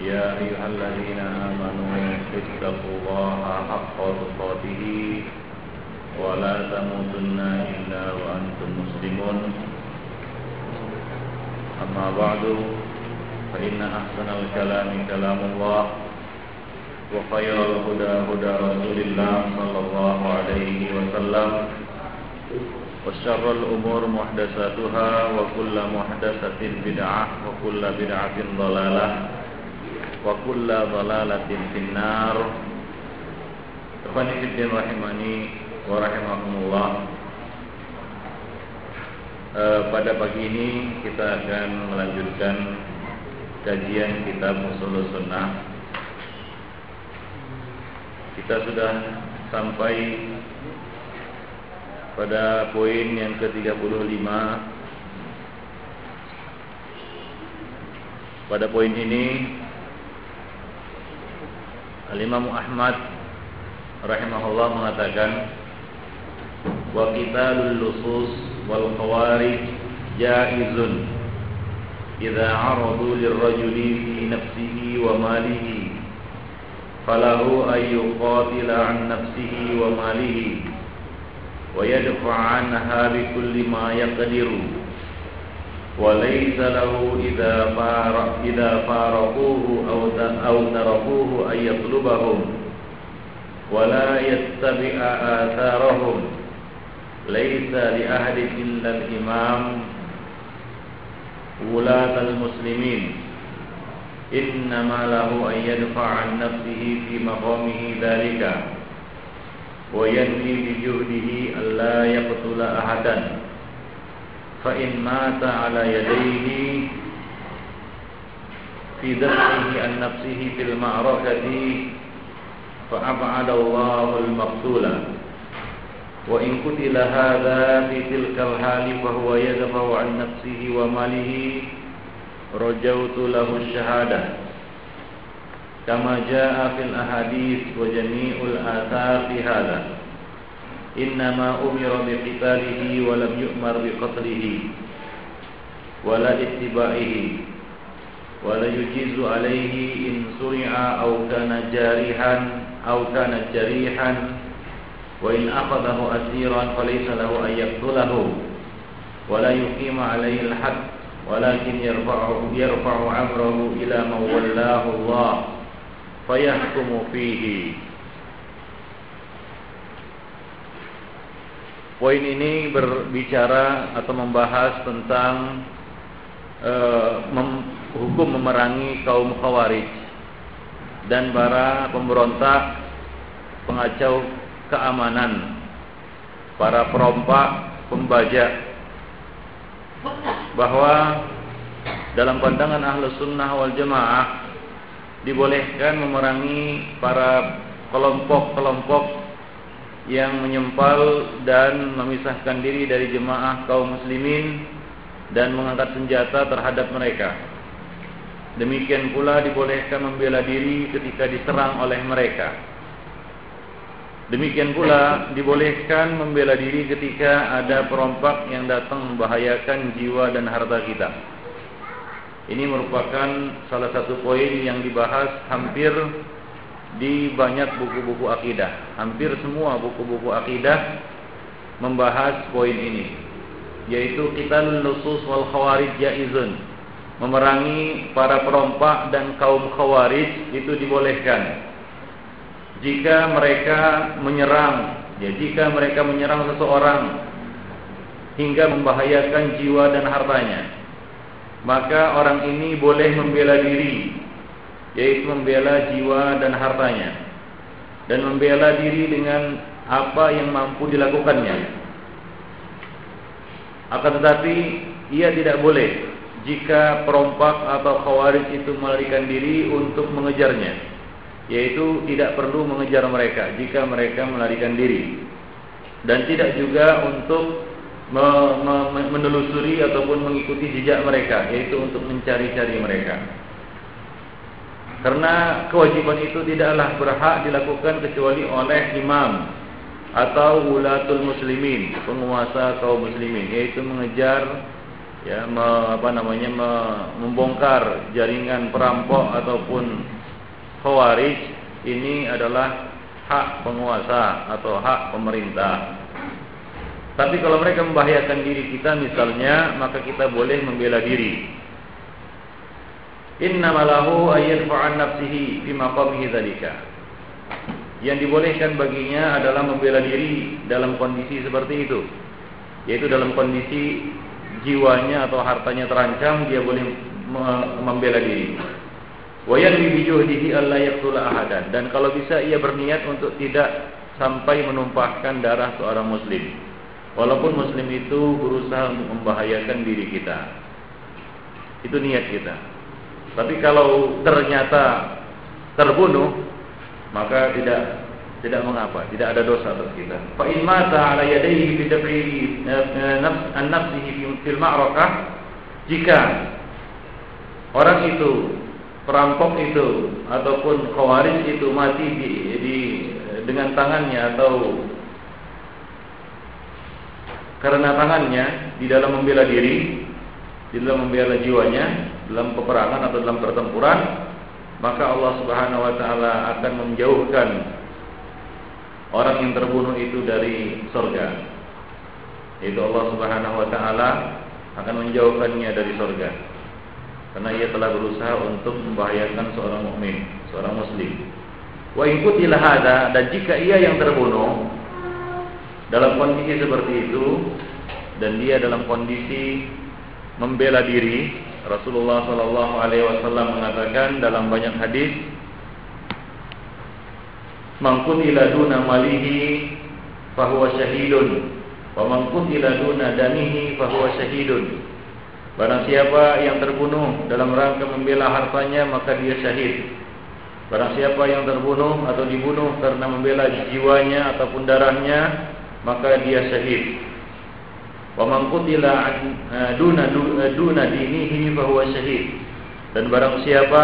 يا أيها الذين آمنوا اتقوا الله حق تقاته ولا تموتن إلا وأنتم مسلمون أما بعد فإن أحسن الكلام كلام الله وخير الهدى هدى رسول الله صلى الله عليه وسلم وشر الأمور محدثاتها وكل محدثة بدعة وكل بدعة ضلالة وكل ضلالة في النار Ikhwani fiddin rahimani wa rahimakumullah e, Pada pagi ini kita akan melanjutkan kajian kitab Usul Sunnah Kita sudah sampai pada poin yang ke-35 Pada poin ini Al-Imam Ahmad rahimahullah mengatakan wa qitalul lusus wal khawarij jaizun. Idza aradu lirrajuli fi nafsihi wa malihi falahu ay yuqatila an nafsihi wa malihi wa yadfa anha bi kulli ma yaqdiru وليس له إذا فارق إذا فارقوه أو أو تركوه أن يطلبهم ولا يتبع آثارهم ليس لأحد إلا الإمام ولاة المسلمين إنما له أن يدفع عن نفسه في مقامه ذلك وينوي بجهده ألا يقتل أحدا فإن مات على يديه في دفعه عن نفسه في المعركة فأبعد الله المقتول. وإن قتل هذا في تلك الحال فهو يدفع عن نفسه وماله. رجوت له الشهادة. كما جاء في الأحاديث وجميع الآثار في هذا. إنما أمر بقتاله ولم يؤمر بقتله ولا اتباعه ولا يجيز عليه إن سرع أو كان جارحا أو كان جريحا وإن أخذه أسيرا فليس له أن يقتله ولا يقيم عليه الحد ولكن يرفع يرفع أمره إلى من ولاه الله فيحكم فيه. Poin ini berbicara atau membahas tentang uh, mem, hukum memerangi kaum khawarij dan para pemberontak pengacau keamanan, para perompak, pembajak. Bahwa dalam pandangan ahlu sunnah wal jamaah dibolehkan memerangi para kelompok-kelompok yang menyempal dan memisahkan diri dari jemaah kaum muslimin dan mengangkat senjata terhadap mereka. Demikian pula dibolehkan membela diri ketika diserang oleh mereka. Demikian pula dibolehkan membela diri ketika ada perompak yang datang membahayakan jiwa dan harta kita. Ini merupakan salah satu poin yang dibahas hampir di banyak buku-buku akidah. Hampir semua buku-buku akidah membahas poin ini, yaitu kita lusus wal khawarij jaizun. Memerangi para perompak dan kaum khawarij itu dibolehkan. Jika mereka menyerang, ya jika mereka menyerang seseorang hingga membahayakan jiwa dan hartanya, maka orang ini boleh membela diri yaitu membela jiwa dan hartanya dan membela diri dengan apa yang mampu dilakukannya. Akan tetapi ia tidak boleh jika perompak atau khawarij itu melarikan diri untuk mengejarnya yaitu tidak perlu mengejar mereka jika mereka melarikan diri. Dan tidak juga untuk me, me, menelusuri ataupun mengikuti jejak mereka yaitu untuk mencari-cari mereka karena kewajiban itu tidaklah berhak dilakukan kecuali oleh imam atau wulatul muslimin penguasa kaum muslimin yaitu mengejar ya me, apa namanya me, membongkar jaringan perampok ataupun khawarij ini adalah hak penguasa atau hak pemerintah. Tapi kalau mereka membahayakan diri kita misalnya, maka kita boleh membela diri. Inna malahu ayyadfa'an nafsihi fi maqamihi dzalika. Yang dibolehkan baginya adalah membela diri dalam kondisi seperti itu. Yaitu dalam kondisi jiwanya atau hartanya terancam, dia boleh membela diri. Wayan bijuhdihi alla yaqtula ahadan dan kalau bisa ia berniat untuk tidak sampai menumpahkan darah seorang muslim. Walaupun muslim itu berusaha membahayakan diri kita. Itu niat kita. Tapi kalau ternyata terbunuh maka tidak tidak mengapa, tidak ada dosa atas kita. Fa in mata ala yadayhi bi daf'i eh, eh, an-nafsihi fil ma'rakah jika orang itu perampok itu ataupun khawarij itu mati di, di dengan tangannya atau karena tangannya di dalam membela diri, di dalam membela jiwanya dalam peperangan atau dalam pertempuran, maka Allah Subhanahu wa taala akan menjauhkan orang yang terbunuh itu dari surga. Itu Allah Subhanahu wa taala akan menjauhkannya dari surga karena ia telah berusaha untuk membahayakan seorang mukmin, seorang muslim. Wa in qutila hada dan jika ia yang terbunuh dalam kondisi seperti itu dan dia dalam kondisi membela diri, Rasulullah Shallallahu alaihi wasallam mengatakan dalam banyak hadis Man qutila duna malihi fahuwa syahidun wa man qutila duna danihi fahuwa syahidun Barang siapa yang terbunuh dalam rangka membela hartanya maka dia syahid. Barang siapa yang terbunuh atau dibunuh karena membela jiwanya ataupun darahnya maka dia syahid. Wa man qutila eh, duna eh, duna syahid. Dan barang siapa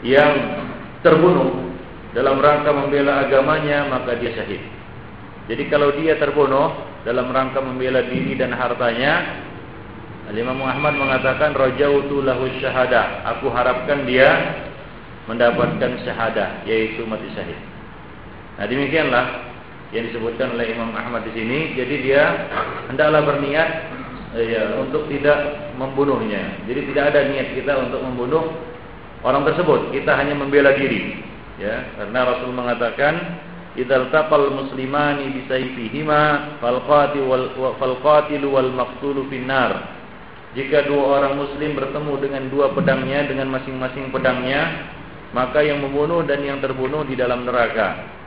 yang terbunuh dalam rangka membela agamanya maka dia syahid. Jadi kalau dia terbunuh dalam rangka membela diri dan hartanya Imam Muhammad mengatakan rajautu lahu syahadah. Aku harapkan dia mendapatkan syahadah yaitu mati syahid. Nah, demikianlah yang disebutkan oleh Imam Ahmad di sini. Jadi dia hendaklah berniat ya untuk tidak membunuhnya. Jadi tidak ada niat kita untuk membunuh orang tersebut. Kita hanya membela diri. Ya, karena Rasul mengatakan idzal taqal muslimani bisayfihima fal qatil wal fal qatil wal maqtul finnar jika dua orang muslim bertemu dengan dua pedangnya dengan masing-masing pedangnya, maka yang membunuh dan yang terbunuh di dalam neraka.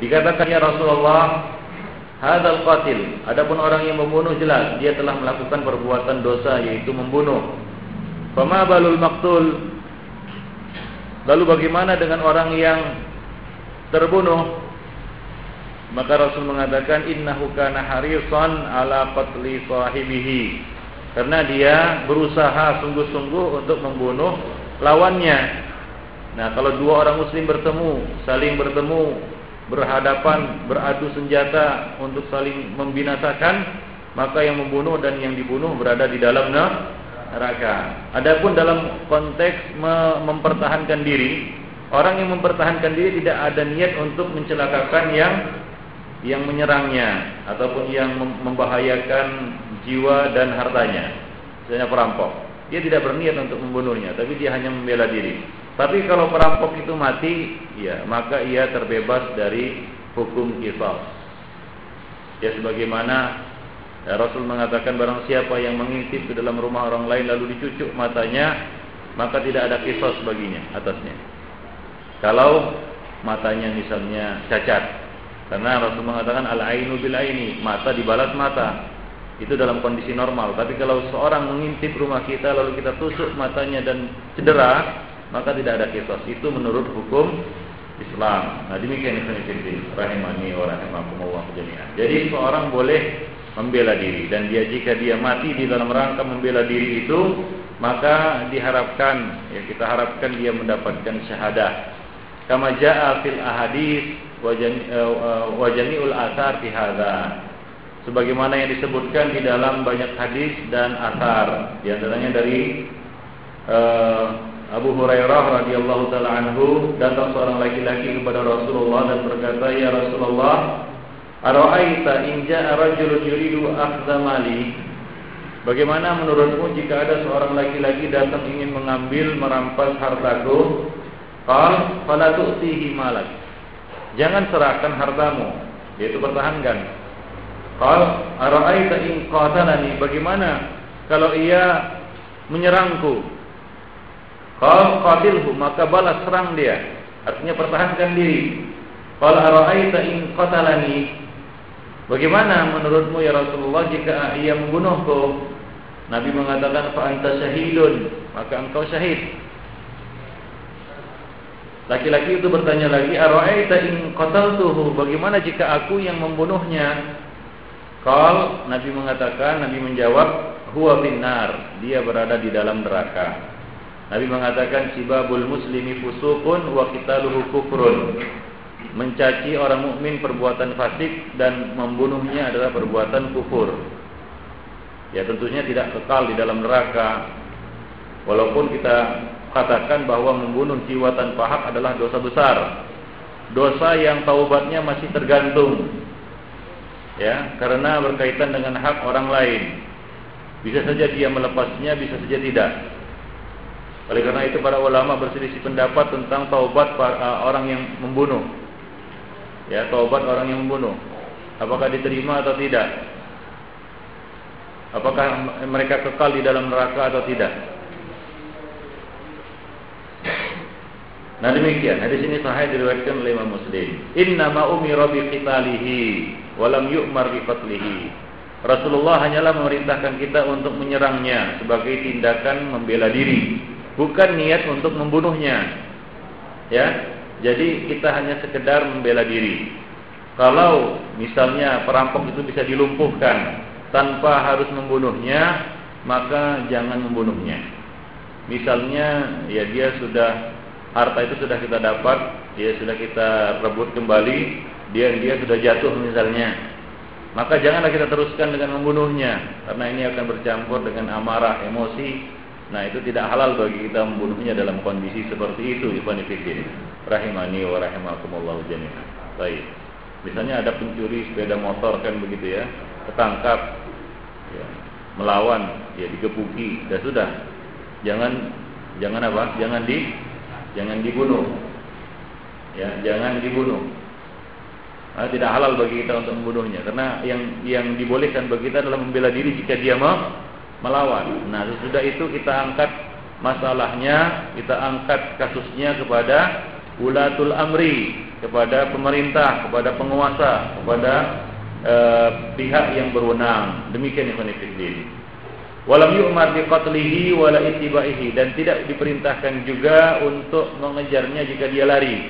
Dikatakan ya Rasulullah, hadal qatil. Adapun orang yang membunuh jelas dia telah melakukan perbuatan dosa yaitu membunuh. Fama balul maktul. Lalu bagaimana dengan orang yang terbunuh? Maka Rasul mengatakan innahu kana harisan ala qatli sahibihi karena dia berusaha sungguh-sungguh untuk membunuh lawannya. Nah, kalau dua orang muslim bertemu, saling bertemu, berhadapan, beradu senjata untuk saling membinasakan, maka yang membunuh dan yang dibunuh berada di dalam neraka. Adapun dalam konteks mempertahankan diri, orang yang mempertahankan diri tidak ada niat untuk mencelakakan yang yang menyerangnya ataupun yang membahayakan jiwa dan hartanya. Misalnya perampok. Dia tidak berniat untuk membunuhnya, tapi dia hanya membela diri. Tapi kalau perampok itu mati, ya maka ia terbebas dari hukum qisas. Ya sebagaimana ya, Rasul mengatakan barang siapa yang mengintip ke dalam rumah orang lain lalu dicucuk matanya, maka tidak ada kisos baginya atasnya. Kalau matanya misalnya cacat, karena Rasul mengatakan al-ainu bil aini, mata dibalas mata. Itu dalam kondisi normal. Tapi kalau seorang mengintip rumah kita lalu kita tusuk matanya dan cedera, maka tidak ada kisos. Itu menurut hukum Islam. Nah demikian ini rahimani wa rahimakumullah jami'an. Jadi seorang boleh membela diri dan dia jika dia mati di dalam rangka membela diri itu maka diharapkan ya kita harapkan dia mendapatkan syahadah. Kama jaa fil ahadits wa eh, jami'ul athar fi hadza. Sebagaimana yang disebutkan di dalam banyak hadis dan asar, di antaranya dari uh, Abu Hurairah radhiyallahu taala anhu datang seorang laki-laki kepada Rasulullah dan berkata, "Ya Rasulullah, ara'aita in ja'a rajulun yuridu akhdha mali?" Bagaimana menurutmu jika ada seorang laki-laki datang ingin mengambil merampas hartaku? Qal fala tu'tihi malak. Jangan serahkan hartamu, yaitu pertahankan. Qal ara'aita in qatalani? Bagaimana kalau ia menyerangku? Kalau qatilhu maka balas serang dia. Artinya pertahankan diri. Kalau ara'aita in qatalani Bagaimana menurutmu ya Rasulullah jika ia membunuhku? Nabi mengatakan fa anta syahidun, maka engkau syahid. Laki-laki itu bertanya lagi, "Ara'aita in qataltuhu?" Bagaimana jika aku yang membunuhnya? Kal Nabi mengatakan, Nabi menjawab, "Huwa finnar." Dia berada di dalam neraka. Nabi mengatakan sibabul muslimi fusukun wa qitaluhu kufrun. Mencaci orang mukmin perbuatan fasik dan membunuhnya adalah perbuatan kufur. Ya tentunya tidak kekal di dalam neraka. Walaupun kita katakan bahwa membunuh jiwa tanpa hak adalah dosa besar. Dosa yang taubatnya masih tergantung. Ya, karena berkaitan dengan hak orang lain. Bisa saja dia melepasnya, bisa saja tidak. Oleh karena itu para ulama berselisih pendapat tentang taubat uh, orang yang membunuh. Ya, taubat orang yang membunuh. Apakah diterima atau tidak? Apakah mereka kekal di dalam neraka atau tidak? Nah demikian, hadis ini sahih diriwayatkan oleh Imam Muslim. Inna ma umira bi qitalihi wa lam yu'mar bi qatlihi. Rasulullah hanyalah memerintahkan kita untuk menyerangnya sebagai tindakan membela diri bukan niat untuk membunuhnya. Ya. Jadi kita hanya sekedar membela diri. Kalau misalnya perampok itu bisa dilumpuhkan tanpa harus membunuhnya, maka jangan membunuhnya. Misalnya ya dia sudah harta itu sudah kita dapat, dia sudah kita rebut kembali, dia dia sudah jatuh misalnya. Maka janganlah kita teruskan dengan membunuhnya karena ini akan bercampur dengan amarah, emosi Nah itu tidak halal bagi kita membunuhnya dalam kondisi seperti itu Ikhwan Fikir Rahimani wa rahimakumullah jami'an. Baik. Misalnya ada pencuri sepeda motor kan begitu ya Ketangkap ya, Melawan Ya digebuki. Dan sudah. Jangan Jangan apa? Jangan di Jangan dibunuh. Ya Jangan dibunuh. Nah, Tidak halal bagi kita untuk membunuhnya. Karena yang yang dibolehkan bagi kita adalah membela diri jika dia mau melawan. Nah, sesudah itu kita angkat masalahnya, kita angkat kasusnya kepada ulatul amri, kepada pemerintah, kepada penguasa, kepada e, pihak yang berwenang. Demikian ikhwan fillah. Walam yu'mar bi qatlihi wala ittibaihi dan tidak diperintahkan juga untuk mengejarnya jika dia lari.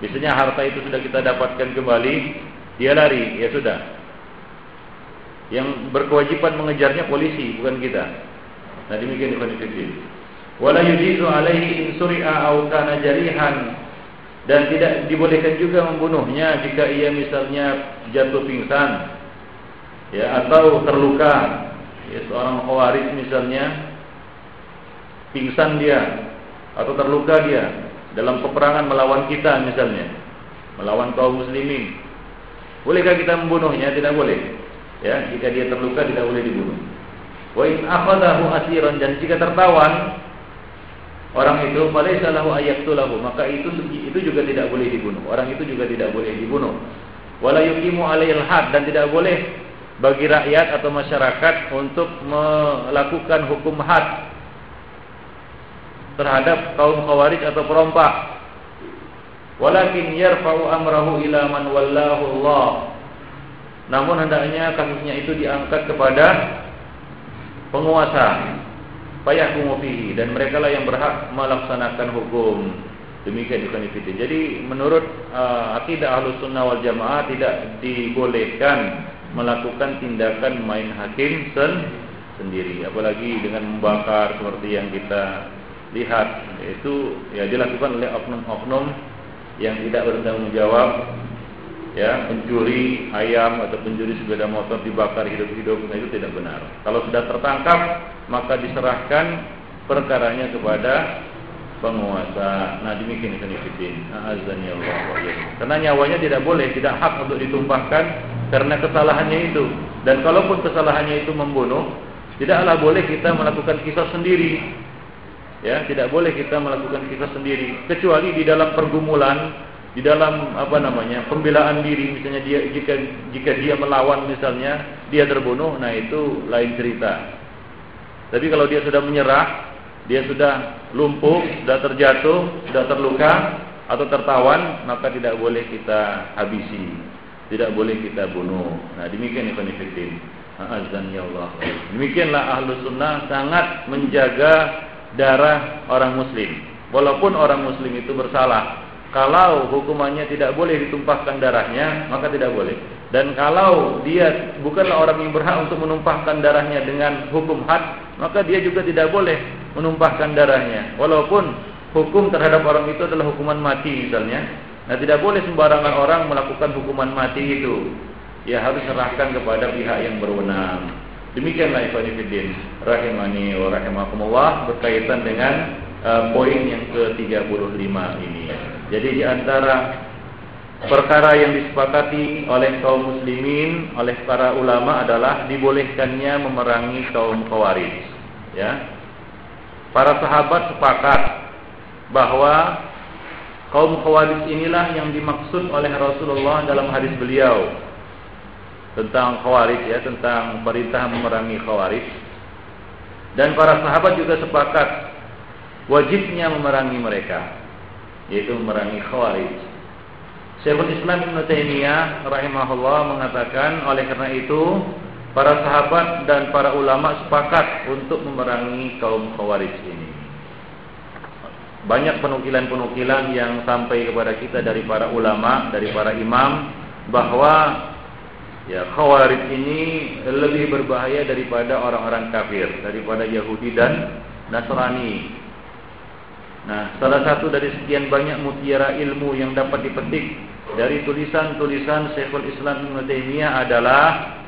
Biasanya harta itu sudah kita dapatkan kembali, dia lari, ya sudah. Yang berkewajiban mengejarnya polisi, bukan kita. Nah demikian ikhwan fillah. Wala yujizu alaihi in suri'a aw kana jarihan. Dan tidak dibolehkan juga membunuhnya jika ia misalnya jatuh pingsan. Ya atau terluka. Ya seorang khawarij misalnya pingsan dia atau terluka dia dalam peperangan melawan kita misalnya melawan kaum muslimin. Bolehkah kita membunuhnya? Tidak boleh Ya, jika dia terluka tidak boleh dibunuh. Wa in akhadahu asiran dan jika tertawan orang itu falaysa lahu maka itu itu juga tidak boleh dibunuh. Orang itu juga tidak boleh dibunuh. Wala yuqimu alaihil had dan tidak boleh bagi rakyat atau masyarakat untuk melakukan hukum had terhadap kaum khawarij atau perompak. Walakin yarfa'u amrahu ila man wallahu Allah namun hendaknya kasusnya itu diangkat kepada penguasa. fayahkumu fihi dan mereka lah yang berhak melaksanakan hukum. Demikian juga fitin. Jadi menurut uh, akidah Ahlus Sunnah wal Jamaah tidak dibolehkan melakukan tindakan main hakim sen sendiri apalagi dengan membakar seperti yang kita lihat itu ya dilakukan oleh oknum-oknum yang tidak bertanggung jawab ya pencuri ayam atau pencuri sepeda motor dibakar hidup-hidup nah itu tidak benar. Kalau sudah tertangkap maka diserahkan perkaranya kepada penguasa. Nah demikian. Azan ya Allah. Karena nyawanya tidak boleh, tidak hak untuk ditumpahkan karena kesalahannya itu. Dan kalaupun kesalahannya itu membunuh, tidaklah boleh kita melakukan kisah sendiri ya tidak boleh kita melakukan kisah sendiri kecuali di dalam pergumulan di dalam apa namanya pembelaan diri. Misalnya dia jika jika dia melawan misalnya dia terbunuh nah itu lain cerita. Tapi kalau dia sudah menyerah dia sudah lumpuh sudah terjatuh sudah terluka atau tertawan maka tidak boleh kita habisi. Tidak boleh kita bunuh. Nah demikian Ibn Fiddin azan ya Allah. Demikianlah ahlu sunnah sangat menjaga darah orang muslim. Walaupun orang muslim itu bersalah, kalau hukumannya tidak boleh ditumpahkan darahnya, maka tidak boleh. Dan kalau dia bukanlah orang yang berhak untuk menumpahkan darahnya dengan hukum had, maka dia juga tidak boleh menumpahkan darahnya. Walaupun hukum terhadap orang itu adalah hukuman mati misalnya. Nah, tidak boleh sembarangan orang melakukan hukuman mati itu. Ya harus serahkan kepada pihak yang berwenang. Demikianlah Ifanifiddin rahimani wa rahimakumullah berkaitan dengan uh, poin yang ke-35 ini. Jadi di antara perkara yang disepakati oleh kaum muslimin oleh para ulama adalah dibolehkannya memerangi kaum khawarij ya. Para sahabat sepakat bahwa kaum khawarij inilah yang dimaksud oleh Rasulullah dalam hadis beliau tentang khawarij ya tentang perintah memerangi khawarij. Dan para sahabat juga sepakat wajibnya memerangi mereka yaitu memerangi khawarij Syekhul Islam Ibn Taimiyah rahimahullah mengatakan oleh karena itu para sahabat dan para ulama sepakat untuk memerangi kaum khawarij ini banyak penukilan-penukilan yang sampai kepada kita dari para ulama, dari para imam bahwa Ya, Khawarij ini lebih berbahaya daripada orang-orang kafir, daripada Yahudi dan Nasrani. Nah, salah satu dari sekian banyak mutiara ilmu yang dapat dipetik dari tulisan-tulisan Syekhul Islam Ibnu Taimiyah adalah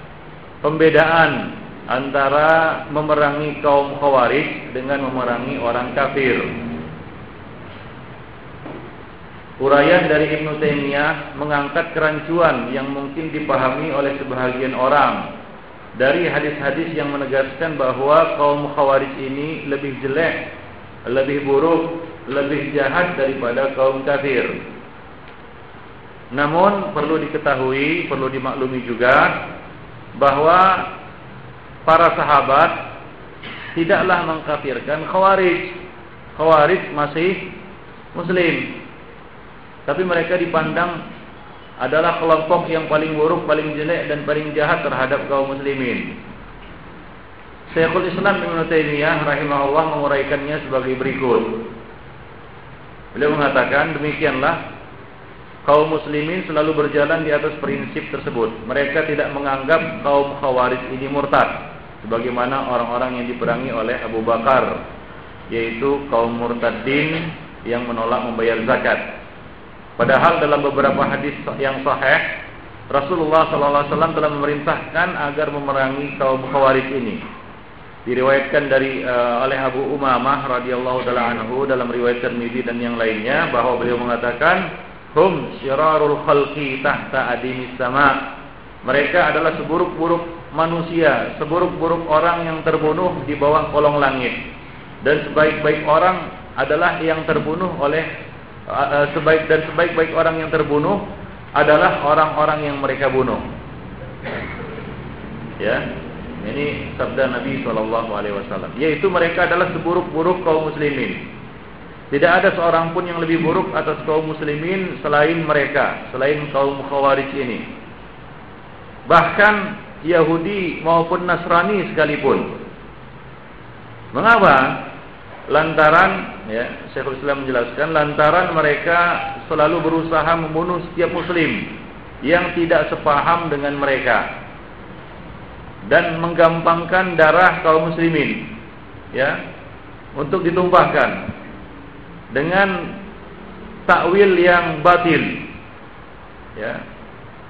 pembedaan antara memerangi kaum Khawarij dengan memerangi orang kafir. Uraian dari Ibnu Taimiyah mengangkat kerancuan yang mungkin dipahami oleh sebahagian orang dari hadis-hadis yang menegaskan bahwa kaum Khawarij ini lebih jelek, lebih buruk, lebih jahat daripada kaum kafir. Namun perlu diketahui, perlu dimaklumi juga bahwa para sahabat tidaklah mengkafirkan Khawarij. Khawarij masih muslim tapi mereka dipandang adalah kelompok yang paling buruk, paling jelek dan paling jahat terhadap kaum muslimin. Syekhul Islam Ibn Taimiyah rahimahullah menguraikannya sebagai berikut. Beliau mengatakan demikianlah kaum muslimin selalu berjalan di atas prinsip tersebut. Mereka tidak menganggap kaum khawarij ini murtad sebagaimana orang-orang yang diperangi oleh Abu Bakar yaitu kaum murtadin yang menolak membayar zakat. Padahal dalam beberapa hadis yang sahih Rasulullah SAW telah memerintahkan agar memerangi kaum khawarij ini. Diriwayatkan dari uh, oleh Abu Umamah radhiyallahu taala anhu dalam riwayat Tirmizi dan yang lainnya bahwa beliau mengatakan hum syirarul khalqi tahta adimis sama. Mereka adalah seburuk-buruk manusia, seburuk-buruk orang yang terbunuh di bawah kolong langit. Dan sebaik-baik orang adalah yang terbunuh oleh ah, sebaik dan sebaik-baik orang yang terbunuh adalah orang-orang yang mereka bunuh. Ya, ini sabda Nabi Shallallahu Alaihi Wasallam. Yaitu mereka adalah seburuk-buruk kaum muslimin. Tidak ada seorang pun yang lebih buruk atas kaum muslimin selain mereka, selain kaum khawarij ini. Bahkan Yahudi maupun Nasrani sekalipun. Mengapa? Lantaran ya, Syekhul Islam menjelaskan lantaran mereka selalu berusaha membunuh setiap muslim yang tidak sepaham dengan mereka dan menggampangkan darah kaum muslimin ya untuk ditumpahkan dengan takwil yang batil ya.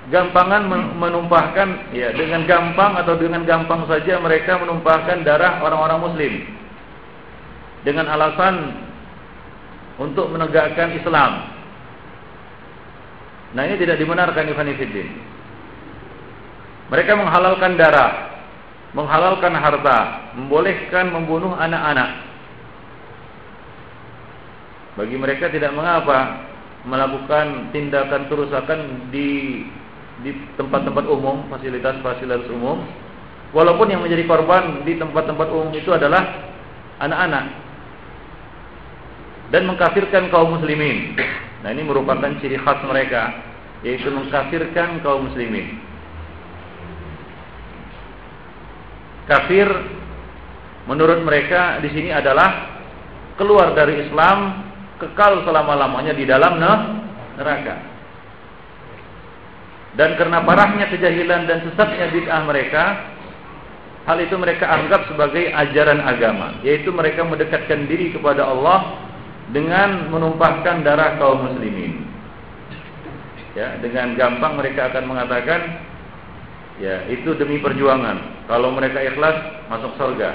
Gampangan menumpahkan ya dengan gampang atau dengan gampang saja mereka menumpahkan darah orang-orang muslim dengan alasan untuk menegakkan Islam. Nah ini tidak dibenarkan Ibn Fiddin mereka menghalalkan darah, menghalalkan harta, membolehkan membunuh anak-anak. Bagi mereka tidak mengapa melakukan tindakan kerusakan di di tempat-tempat umum, fasilitas-fasilitas umum, walaupun yang menjadi korban di tempat-tempat umum itu adalah anak-anak dan mengkafirkan kaum muslimin. Nah, ini merupakan ciri khas mereka, yaitu mengkafirkan kaum muslimin. Kafir menurut mereka di sini adalah keluar dari Islam kekal selama-lamanya di dalam neraka. Dan karena parahnya kejahilan dan sesatnya bid'ah mereka, hal itu mereka anggap sebagai ajaran agama, yaitu mereka mendekatkan diri kepada Allah dengan menumpahkan darah kaum muslimin. Ya, dengan gampang mereka akan mengatakan Ya, itu demi perjuangan. Kalau mereka ikhlas masuk surga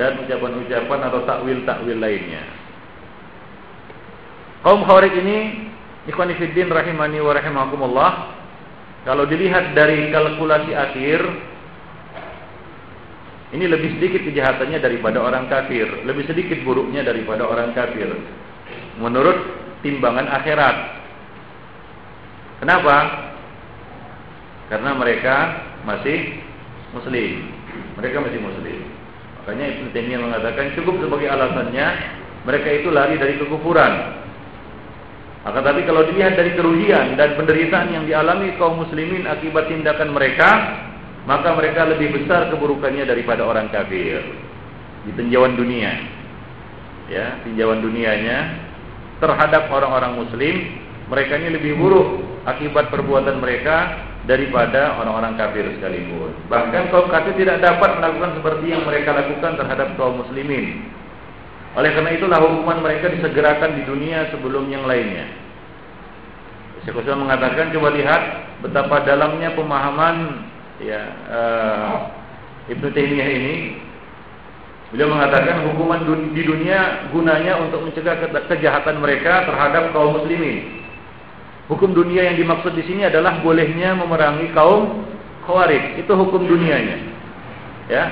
dan ucapan-ucapan atau takwil-takwil lainnya. Kaum Khawarij ini ikhwan fillah rahimani wa rahimakumullah kalau dilihat dari kalkulasi akhir ini lebih sedikit kejahatannya daripada orang kafir, lebih sedikit buruknya daripada orang kafir. Menurut timbangan akhirat. Kenapa? Karena mereka masih muslim. Mereka masih muslim. Makanya Ibnu Taimiyah mengatakan cukup sebagai alasannya mereka itu lari dari kekufuran. Akan tapi kalau dilihat dari kerugian dan penderitaan yang dialami kaum muslimin akibat tindakan mereka, maka mereka lebih besar keburukannya daripada orang kafir di tinjauan dunia. Ya, tinjauan dunianya terhadap orang-orang muslim, mereka ini lebih buruk akibat perbuatan mereka daripada orang-orang kafir sekalipun. Bahkan kaum kafir tidak dapat melakukan seperti yang mereka lakukan terhadap kaum muslimin. Oleh karena itulah hukuman mereka disegerakan di dunia sebelum yang lainnya. Syekh Utsman mengatakan coba lihat betapa dalamnya pemahaman ya uh, Ibnu Taimiyah ini. Beliau mengatakan hukuman di dunia gunanya untuk mencegah kejahatan mereka terhadap kaum muslimin. Hukum dunia yang dimaksud di sini adalah bolehnya memerangi kaum khawarij. Itu hukum dunianya. Ya.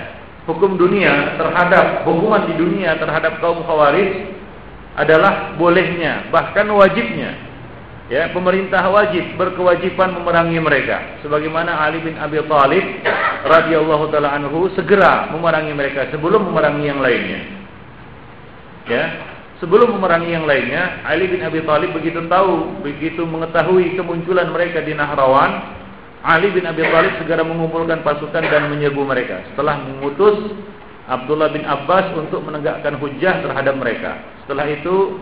Hukum dunia terhadap hukuman di dunia terhadap kaum khawarij adalah bolehnya, bahkan wajibnya. Ya, pemerintah wajib berkewajiban memerangi mereka. Sebagaimana Ali bin Abi Thalib radhiyallahu taala anhu segera memerangi mereka sebelum memerangi yang lainnya. Ya, Sebelum memerangi yang lainnya, Ali bin Abi Thalib begitu tahu, begitu mengetahui kemunculan mereka di Nahrawan, Ali bin Abi Thalib segera mengumpulkan pasukan dan menyerbu mereka. Setelah mengutus Abdullah bin Abbas untuk menegakkan hujah terhadap mereka. Setelah itu,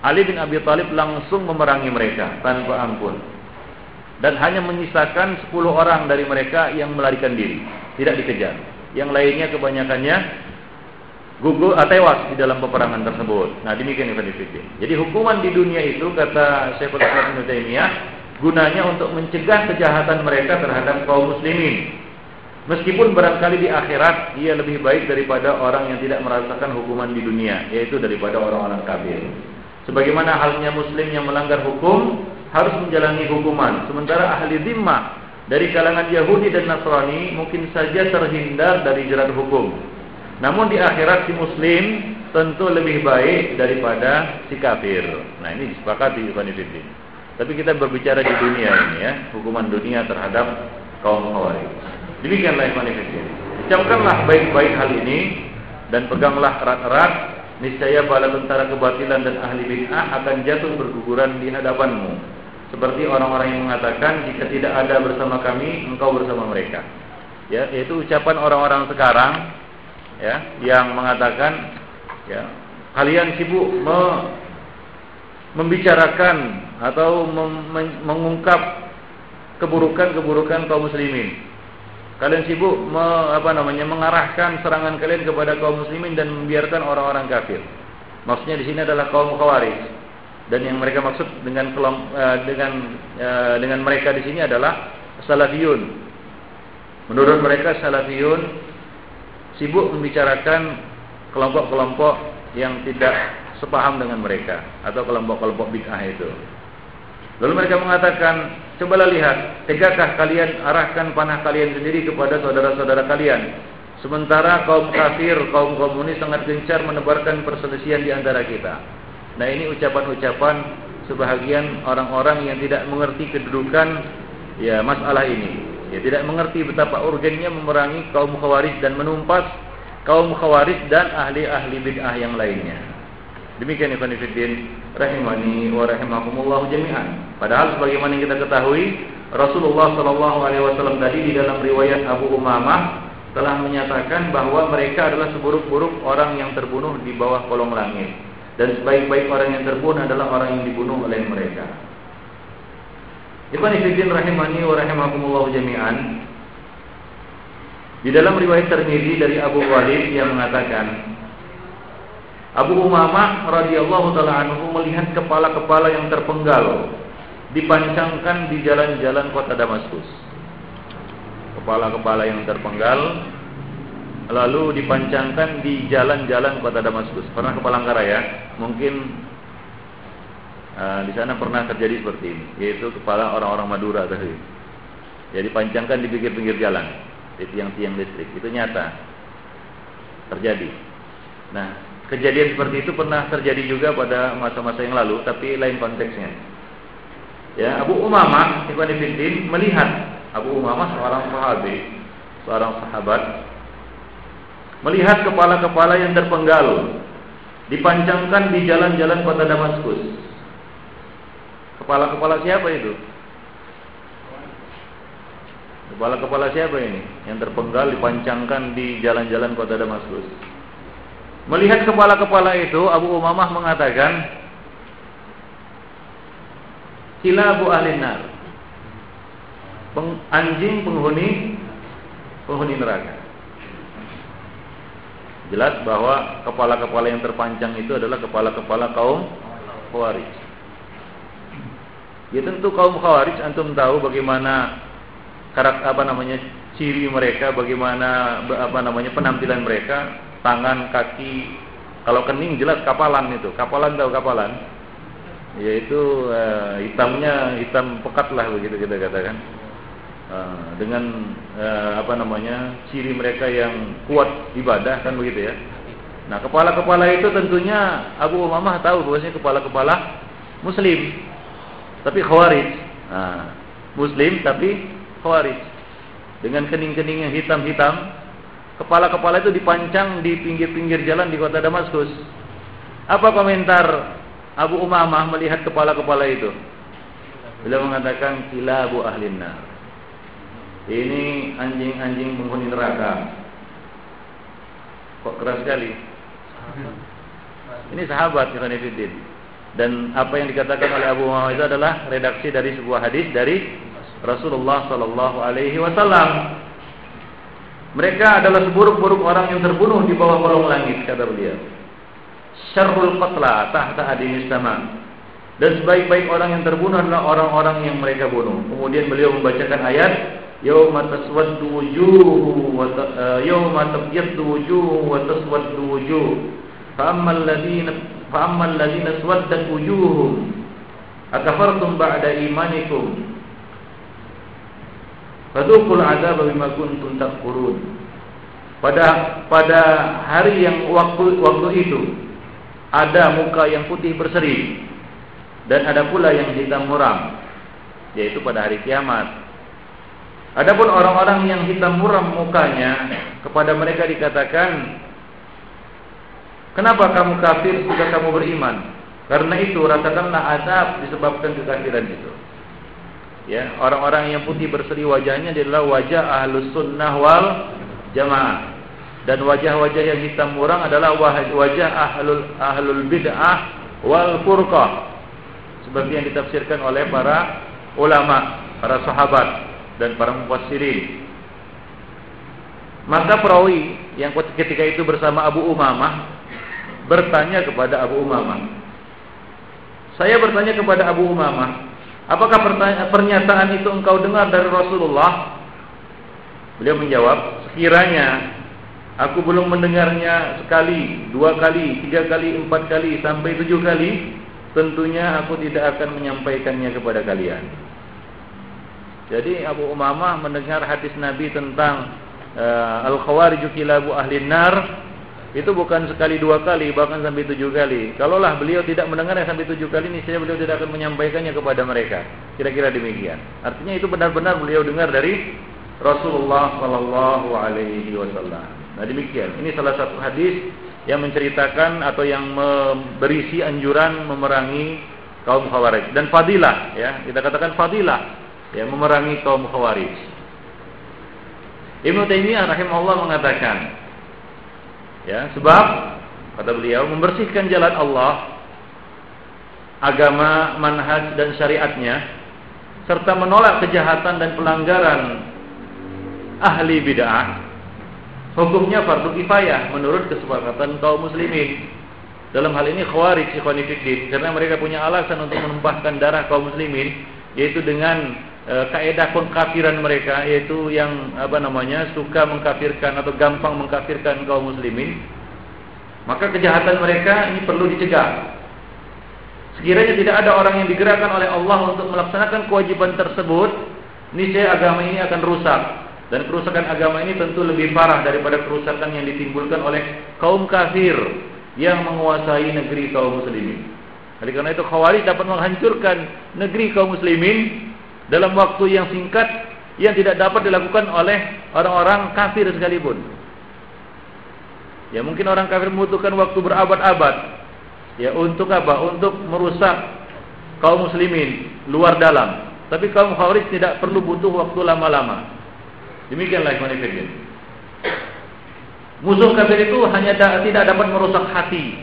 Ali bin Abi Thalib langsung memerangi mereka tanpa ampun. Dan hanya menyisakan 10 orang dari mereka yang melarikan diri, tidak dikejar. Yang lainnya kebanyakannya gugur uh, tewas di dalam peperangan tersebut. Nah, demikian Ibnu Fiddin. Jadi hukuman di dunia itu kata Syekhul Islam Ibnu Taimiyah gunanya untuk mencegah kejahatan mereka terhadap kaum muslimin. Meskipun barangkali di akhirat ia lebih baik daripada orang yang tidak merasakan hukuman di dunia, yaitu daripada orang-orang kafir. Sebagaimana halnya muslim yang melanggar hukum harus menjalani hukuman, sementara ahli zimmah dari kalangan Yahudi dan Nasrani mungkin saja terhindar dari jerat hukum namun di akhirat si muslim tentu lebih baik daripada si kafir. Nah ini disepakati Ibn Fiddin. Tapi kita berbicara di dunia ini ya, hukuman dunia terhadap kaum khawarij. Demikianlah Ibn Fiddin. Ucapkanlah baik-baik hal ini dan peganglah erat-erat niscaya bala tentara kebatilan dan ahli bid'ah akan jatuh berguguran di hadapanmu. Seperti orang-orang yang mengatakan jika tidak ada bersama kami, engkau bersama mereka. Ya, yaitu ucapan orang-orang sekarang ya yang mengatakan ya kalian sibuk me, membicarakan atau mem, mengungkap keburukan-keburukan kaum muslimin. Kalian sibuk me, apa namanya mengarahkan serangan kalian kepada kaum muslimin dan membiarkan orang-orang kafir. Maksudnya di sini adalah kaum khawarij. Dan yang mereka maksud dengan uh, dengan uh, dengan mereka di sini adalah salafiyun. Menurut mereka salafiyun sibuk membicarakan kelompok-kelompok yang tidak sepaham dengan mereka atau kelompok-kelompok bid'ah itu. Lalu mereka mengatakan, cobalah lihat, tegakkah kalian arahkan panah kalian sendiri kepada saudara-saudara kalian? Sementara kaum kafir, kaum komunis sangat gencar menebarkan perselisihan di antara kita. Nah ini ucapan-ucapan sebahagian orang-orang yang tidak mengerti kedudukan ya masalah ini. Ya tidak mengerti betapa urgennya memerangi kaum khawarij dan menumpas kaum khawarij dan ahli-ahli bid'ah yang lainnya. Demikian Ibn Fiddin rahimani wa rahimakumullah jami'an. Padahal sebagaimana yang kita ketahui Rasulullah wasallam tadi di dalam riwayat Abu Umamah telah menyatakan bahwa mereka adalah seburuk-buruk orang yang terbunuh di bawah kolong langit dan sebaik-baik orang yang terbunuh adalah orang yang dibunuh oleh mereka. Ikhwan rahimani wa rahimakumullah jami'an. Di dalam riwayat Tirmizi dari Abu Walid yang mengatakan Abu Umamah radhiyallahu taala anhu melihat kepala-kepala yang terpenggal dipancangkan di jalan-jalan kota Damaskus. Kepala-kepala yang terpenggal lalu dipancangkan di jalan-jalan kota Damaskus. Pernah ke Palangkaraya? Mungkin uh, di sana pernah terjadi seperti ini, yaitu kepala orang-orang Madura tadi. Jadi pancangkan di pinggir-pinggir jalan, di tiang-tiang listrik. Itu nyata terjadi. Nah, kejadian seperti itu pernah terjadi juga pada masa-masa yang lalu, tapi lain konteksnya. Ya, Abu Umamah Ibn melihat Abu Umamah seorang sahabat, seorang sahabat melihat kepala-kepala yang terpenggal dipancangkan di jalan-jalan kota Damaskus. Kepala-kepala siapa itu? Kepala-kepala siapa ini yang terpenggal dipancangkan di jalan-jalan kota Damaskus? Melihat kepala-kepala itu, Abu Umamah mengatakan, Kilabu ahlinar. Anjing penghuni penghuni neraka. Jelas bahwa kepala-kepala yang terpanjang itu adalah kepala-kepala kaum Khawarij. Ya tentu kaum Khawarij antum tahu bagaimana karakter apa namanya ciri mereka, bagaimana apa namanya penampilan mereka, tangan, kaki. Kalau kening jelas kapalan itu. Kapalan tahu kapalan? Yaitu uh, hitamnya hitam pekat lah begitu kita katakan. Eh, dengan uh, apa namanya ciri mereka yang kuat ibadah kan begitu ya. Nah kepala-kepala itu tentunya Abu Umamah tahu bahwasanya kepala-kepala Muslim, tapi Khawarij. Nah, Muslim tapi Khawarij dengan kening-kening yang hitam-hitam. Kepala-kepala itu dipancang di pinggir-pinggir jalan di kota Damaskus. Apa komentar Abu Umamah melihat kepala-kepala itu? Beliau mengatakan kilabu ahlin nar ini anjing-anjing penghuni neraka. Kok keras sekali? Ini sahabat Ikhwanifidin dan apa yang dikatakan oleh Abu Muhammad adalah redaksi dari sebuah hadis dari Rasulullah Shallallahu Alaihi Wasallam. Mereka adalah seburuk-buruk orang yang terbunuh di bawah kolong langit kata beliau. Syarul qatla tahta Adi sama. Dan sebaik-baik orang yang terbunuh adalah orang-orang yang mereka bunuh. Kemudian beliau membacakan ayat Yawma taswaddu wujuhu wa eh, yauma tabyaddu wujuhu wa taswaddu. Fa ammal fa ammal ladzina swaddat wujuhum akafartum ba'da imanikum fadukul azab bima kuntum pada pada hari yang waktu waktu itu ada muka yang putih berseri dan ada pula yang hitam muram yaitu pada hari kiamat. Adapun orang-orang yang hitam muram mukanya kepada mereka dikatakan "Kenapa kamu kafir jika kamu beriman?" Karena itu rasakanlah azab disebabkan kekafiran itu. Ya, orang-orang yang putih berseri wajahnya adalah wajah ahlus sunnah wal jamaah. dan wajah-wajah yang hitam murang adalah wajah ahlul ahlul bid'ah wal furqah seperti yang ditafsirkan oleh para ulama, para sahabat dan para mufassirin. Maka perawi yang ketika itu bersama Abu Umamah bertanya kepada Abu Umamah. Saya bertanya kepada Abu Umamah, apakah pernyataan itu engkau dengar dari Rasulullah? Beliau menjawab, sekiranya aku belum mendengarnya sekali, dua kali, tiga kali, empat kali, sampai tujuh kali, tentunya aku tidak akan menyampaikannya kepada kalian. Jadi Abu Umamah mendengar hadis Nabi tentang uh, al-khawarij kilabu ahli itu bukan sekali dua kali bahkan sampai tujuh kali. Kalaulah beliau tidak mendengarnya sampai tujuh kali ini saya beliau tidak akan menyampaikannya kepada mereka. Kira-kira demikian. Artinya itu benar-benar beliau dengar dari Rasulullah Shallallahu Alaihi Wasallam. Nah demikian. Ini salah satu hadis yang menceritakan atau yang berisi anjuran memerangi kaum khawarij dan fadilah ya kita katakan fadilah ya memerangi kaum khawarij Ibnu Taimiyah rahimahullah mengatakan ya sebab kata beliau membersihkan jalan Allah agama manhaj dan syariatnya serta menolak kejahatan dan pelanggaran ahli bid'ah hukumnya fardu kifayah menurut kesepakatan kaum muslimin. Dalam hal ini khawarij ikhwanifiddin karena mereka punya alasan untuk menumpahkan darah kaum muslimin yaitu dengan e, kaidah pengkafiran mereka yaitu yang apa namanya suka mengkafirkan atau gampang mengkafirkan kaum muslimin. Maka kejahatan mereka ini perlu dicegah. Sekiranya tidak ada orang yang digerakkan oleh Allah untuk melaksanakan kewajiban tersebut, niscaya agama ini akan rusak dan kerusakan agama ini tentu lebih parah daripada kerusakan yang ditimbulkan oleh kaum kafir yang menguasai negeri kaum muslimin. Oleh karena itu Khawarij dapat menghancurkan negeri kaum muslimin dalam waktu yang singkat yang tidak dapat dilakukan oleh orang-orang kafir sekalipun. Ya mungkin orang kafir membutuhkan waktu berabad-abad. Ya untuk apa? Untuk merusak kaum muslimin luar dalam. Tapi kaum Khawarij tidak perlu butuh waktu lama-lama. Demikianlah ikhwan fillah. Musuh kafir itu hanya da tidak dapat merusak hati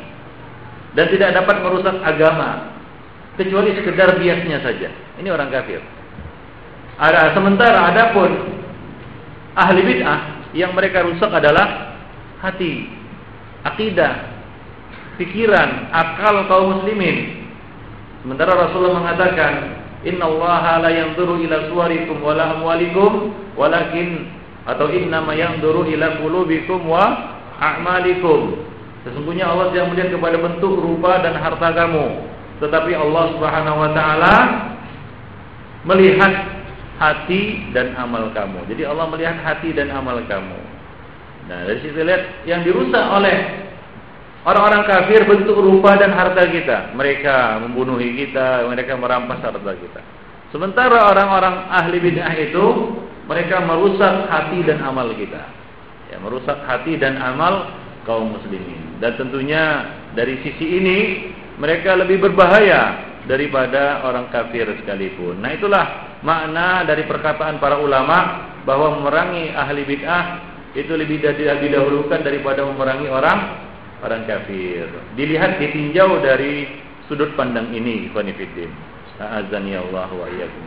dan tidak dapat merusak agama kecuali sekedar biasnya saja. Ini orang kafir. Ada sementara adapun ahli bid'ah yang mereka rusak adalah hati, akidah, pikiran, akal kaum muslimin. Sementara Rasulullah mengatakan Inna Allah la yanzuru ila suwarikum wa la amwalikum walakin atau inna ma yanzuru ila qulubikum wa a'malikum. Sesungguhnya Allah tidak melihat kepada bentuk, rupa dan harta kamu, tetapi Allah Subhanahu wa taala melihat hati dan amal kamu. Jadi Allah melihat hati dan amal kamu. Nah, dari situ lihat yang dirusak oleh Orang-orang kafir bentuk rupa dan harta kita. Mereka membunuhi kita, mereka merampas harta kita. Sementara orang-orang ahli bid'ah itu mereka merusak hati dan amal kita. Ya, merusak hati dan amal kaum muslimin. Dan tentunya dari sisi ini mereka lebih berbahaya daripada orang kafir sekalipun. Nah, itulah makna dari perkataan para ulama bahwa memerangi ahli bid'ah itu lebih didahulukan daripada memerangi orang orang kafir. Dilihat ditinjau dari sudut pandang ini, Qanifiddin. Azani Allah wa iyyakum.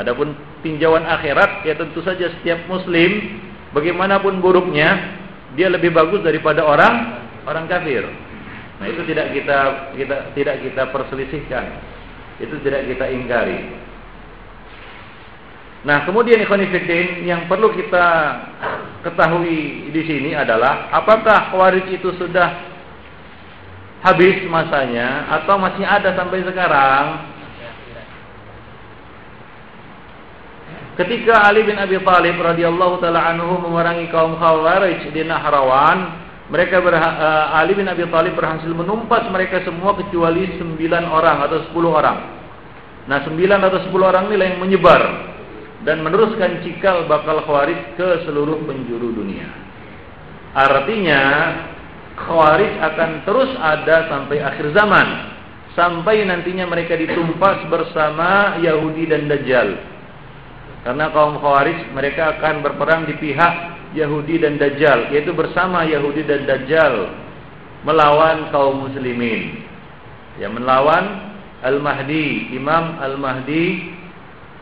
Adapun tinjauan akhirat ya tentu saja setiap muslim bagaimanapun buruknya dia lebih bagus daripada orang orang kafir. Nah, itu tidak kita kita tidak kita perselisihkan. Itu tidak kita ingkari. Nah, kemudian ikhwanifiddin yang perlu kita ketahui di sini adalah apakah khawarij itu sudah habis masanya atau masih ada sampai sekarang? Ketika Ali bin Abi Thalib radhiyallahu taala anhu memerangi kaum Khawarij di Nahrawan, mereka uh, Ali bin Abi Thalib berhasil menumpas mereka semua kecuali sembilan orang atau sepuluh orang. Nah, sembilan atau sepuluh orang inilah yang menyebar dan meneruskan cikal bakal khawarij ke seluruh penjuru dunia. Artinya khawarij akan terus ada sampai akhir zaman. Sampai nantinya mereka ditumpas bersama Yahudi dan Dajjal. Karena kaum khawarij mereka akan berperang di pihak Yahudi dan Dajjal, yaitu bersama Yahudi dan Dajjal melawan kaum muslimin. Ya, melawan Al-Mahdi, Imam Al-Mahdi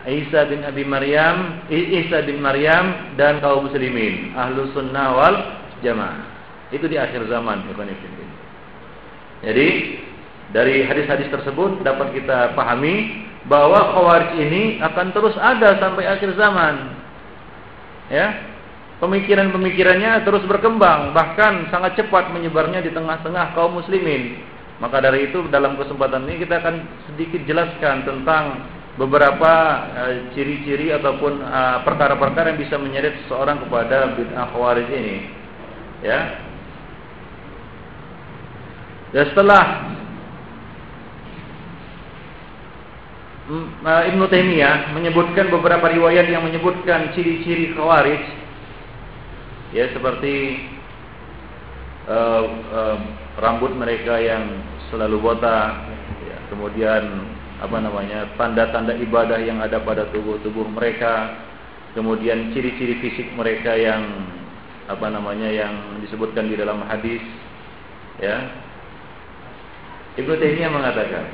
Isa bin Abi Maryam, Isa bin Maryam dan kaum muslimin, ahlu sunnah wal jamaah. Itu di akhir zaman, Jadi dari hadis-hadis tersebut dapat kita pahami bahwa khawarij ini akan terus ada sampai akhir zaman. Ya, pemikiran-pemikirannya terus berkembang, bahkan sangat cepat menyebarnya di tengah-tengah kaum muslimin. Maka dari itu dalam kesempatan ini kita akan sedikit jelaskan tentang beberapa eh, ciri-ciri uh, ataupun eh, perkara-perkara uh, yang bisa menyeret seseorang kepada bid'ah khawarij ini. Ya. Dan setelah uh, Ibnu Taimiyah menyebutkan beberapa riwayat yang menyebutkan ciri-ciri khawarij ya seperti uh, uh, rambut mereka yang selalu botak ya, kemudian apa namanya tanda-tanda ibadah yang ada pada tubuh-tubuh mereka, kemudian ciri-ciri fisik mereka yang apa namanya yang disebutkan di dalam hadis, ya. Ibnu Taimiyah mengatakan,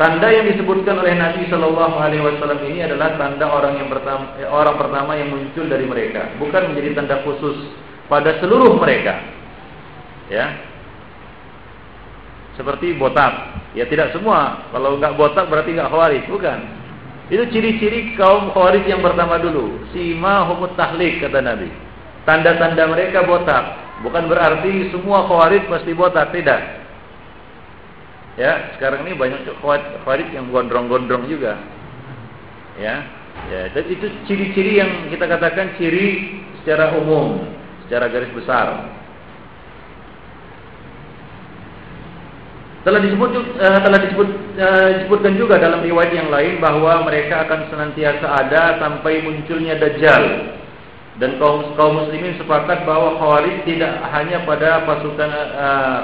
tanda yang disebutkan oleh Nabi Shallallahu Alaihi Wasallam ini adalah tanda orang yang pertama, eh, orang pertama yang muncul dari mereka, bukan menjadi tanda khusus pada seluruh mereka, ya. Seperti botak, Ya tidak semua. Kalau nggak botak berarti nggak khawarij, bukan. Itu ciri-ciri kaum khawarij yang pertama dulu. Sima humut tahlik kata Nabi. Tanda-tanda mereka botak. Bukan berarti semua khawarij pasti botak, tidak. Ya, sekarang ini banyak khawarij yang gondrong-gondrong juga. Ya. Ya, dan itu ciri-ciri yang kita katakan ciri secara umum, secara garis besar. Telah disebut uh, telah disebut uh, disebutkan juga dalam riwayat yang lain bahwa mereka akan senantiasa ada sampai munculnya dajjal. Dan kaum kaum muslimin sepakat bahwa khawarij tidak hanya pada pasukan uh,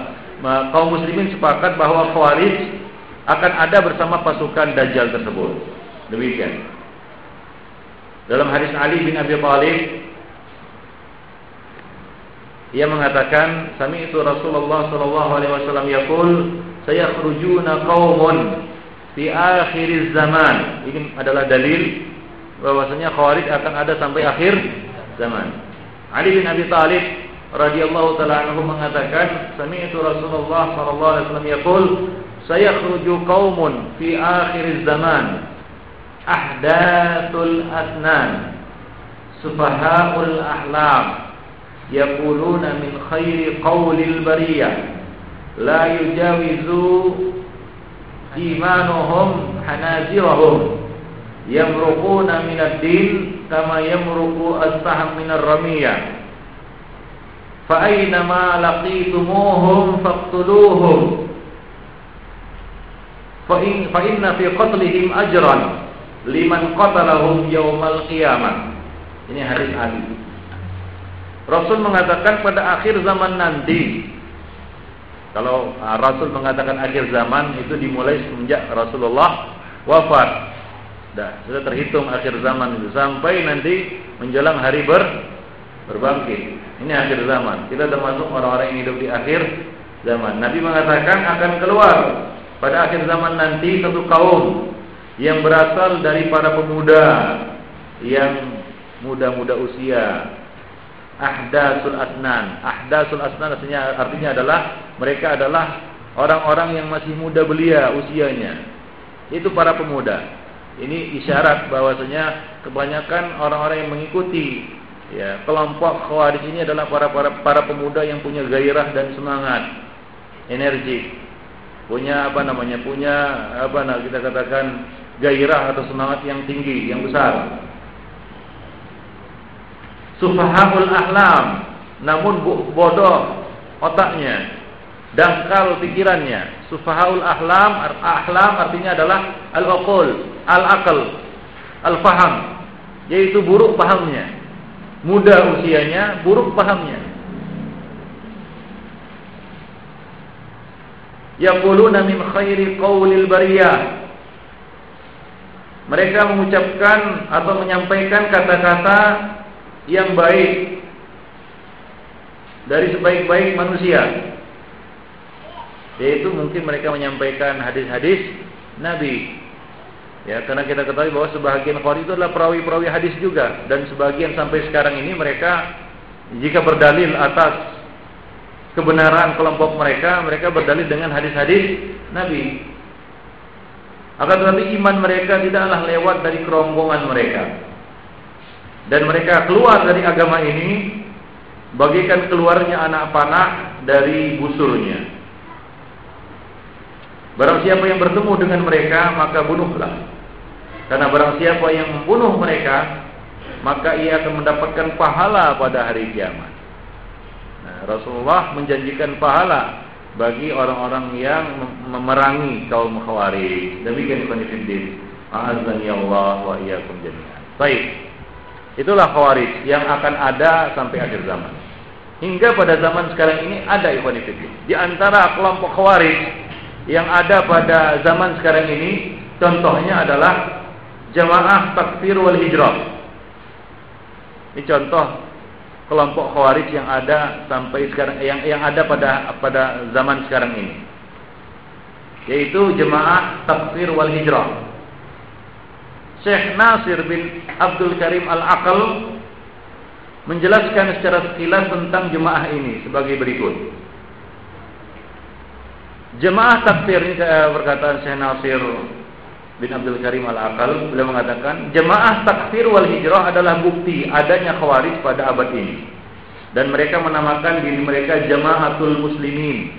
kaum muslimin sepakat bahwa khawarij akan ada bersama pasukan dajjal tersebut. Demikian. Dalam hadis Ali bin Abi Thalib ia mengatakan, "Sami itu Rasulullah sallallahu alaihi wasallam yaqul, sayakhrujuna qaumun fi akhir zaman." Ini adalah dalil bahwasanya Khawarij akan ada sampai akhir zaman. Ali bin Abi Thalib radhiyallahu taala anhu mengatakan, "Sami itu Rasulullah sallallahu alaihi wasallam yaqul, sayakhruju qaumun fi akhir zaman ahdatul asnan sufahaul ahlam." yaquluna min khairi qawlil bariyah la yujawizu imanuhum hanazirahum. Yamruquna min ad-din kama yamruqu as-sahm min ar-ramiyah fa aina ma laqitumuhum faqtuluhum. Fa in fa inna fi qatlihim ajran liman qatalahum yaumal qiyamah. Ini hadis Ali. Rasul mengatakan pada akhir zaman nanti kalau uh, Rasul mengatakan akhir zaman itu dimulai semenjak Rasulullah wafat. Dah, sudah terhitung akhir zaman itu sampai nanti menjelang hari ber berbangkit. Ini akhir zaman. Kita termasuk orang-orang yang hidup di akhir zaman. Nabi mengatakan akan keluar pada akhir zaman nanti satu kaum yang berasal dari para pemuda yang muda-muda usia ahdasul asnan. Ahdasul asnan artinya artinya adalah mereka adalah orang-orang yang masih muda belia usianya. Itu para pemuda. Ini isyarat bahwasanya kebanyakan orang-orang yang mengikuti ya kelompok khawarij ini adalah para para para pemuda yang punya gairah dan semangat, energi. Punya apa namanya? Punya apa nah kita katakan gairah atau semangat yang tinggi, yang besar sufahaul ahlam. Namun bodoh otaknya dangkal pikirannya. Sufahaul ahlam ahlam artinya adalah al-uqul al-aql al-faham. Yaitu buruk pahamnya. Muda usianya buruk pahamnya. Yaquluna min khairi qawlil bariyah. Mereka mengucapkan atau menyampaikan kata-kata yang baik dari sebaik-baik manusia. Yaitu mungkin mereka menyampaikan hadis-hadis Nabi. Ya, karena kita ketahui bahwa sebagian khawarij itu adalah perawi-perawi hadis juga dan sebagian sampai sekarang ini mereka jika berdalil atas kebenaran kelompok mereka, mereka berdalil dengan hadis-hadis Nabi. Akan tetapi iman mereka tidaklah lewat dari kerombongan mereka. Dan mereka keluar dari agama ini bagikan keluarnya anak panah dari busurnya. Barang siapa yang bertemu dengan mereka maka bunuhlah. Karena barang siapa yang membunuh mereka maka ia akan mendapatkan pahala pada hari kiamat. Nah, Rasulullah menjanjikan pahala bagi orang-orang yang memerangi kaum Khawarij. Demikian. A'azzani Allah wa iyyakum jami'an. Baik. Itulah Khawarij yang akan ada sampai akhir zaman. Hingga pada zaman sekarang ini ada Fiddin. Di antara kelompok Khawarij yang ada pada zaman sekarang ini contohnya adalah Jamaah Takfir wal Hijrah. Ini contoh kelompok khawarij yang ada sampai sekarang yang yang ada pada pada zaman sekarang ini yaitu jemaah takfir wal hijrah Syekh Nasir bin Abdul Karim Al-Aqal menjelaskan secara sekilas tentang jemaah ini sebagai berikut. Jemaah takfir ini perkataan Syekh Nasir bin Abdul Karim Al-Aqal beliau mengatakan jemaah takfir wal hijrah adalah bukti adanya khawarij pada abad ini. Dan mereka menamakan diri mereka jamaatul muslimin.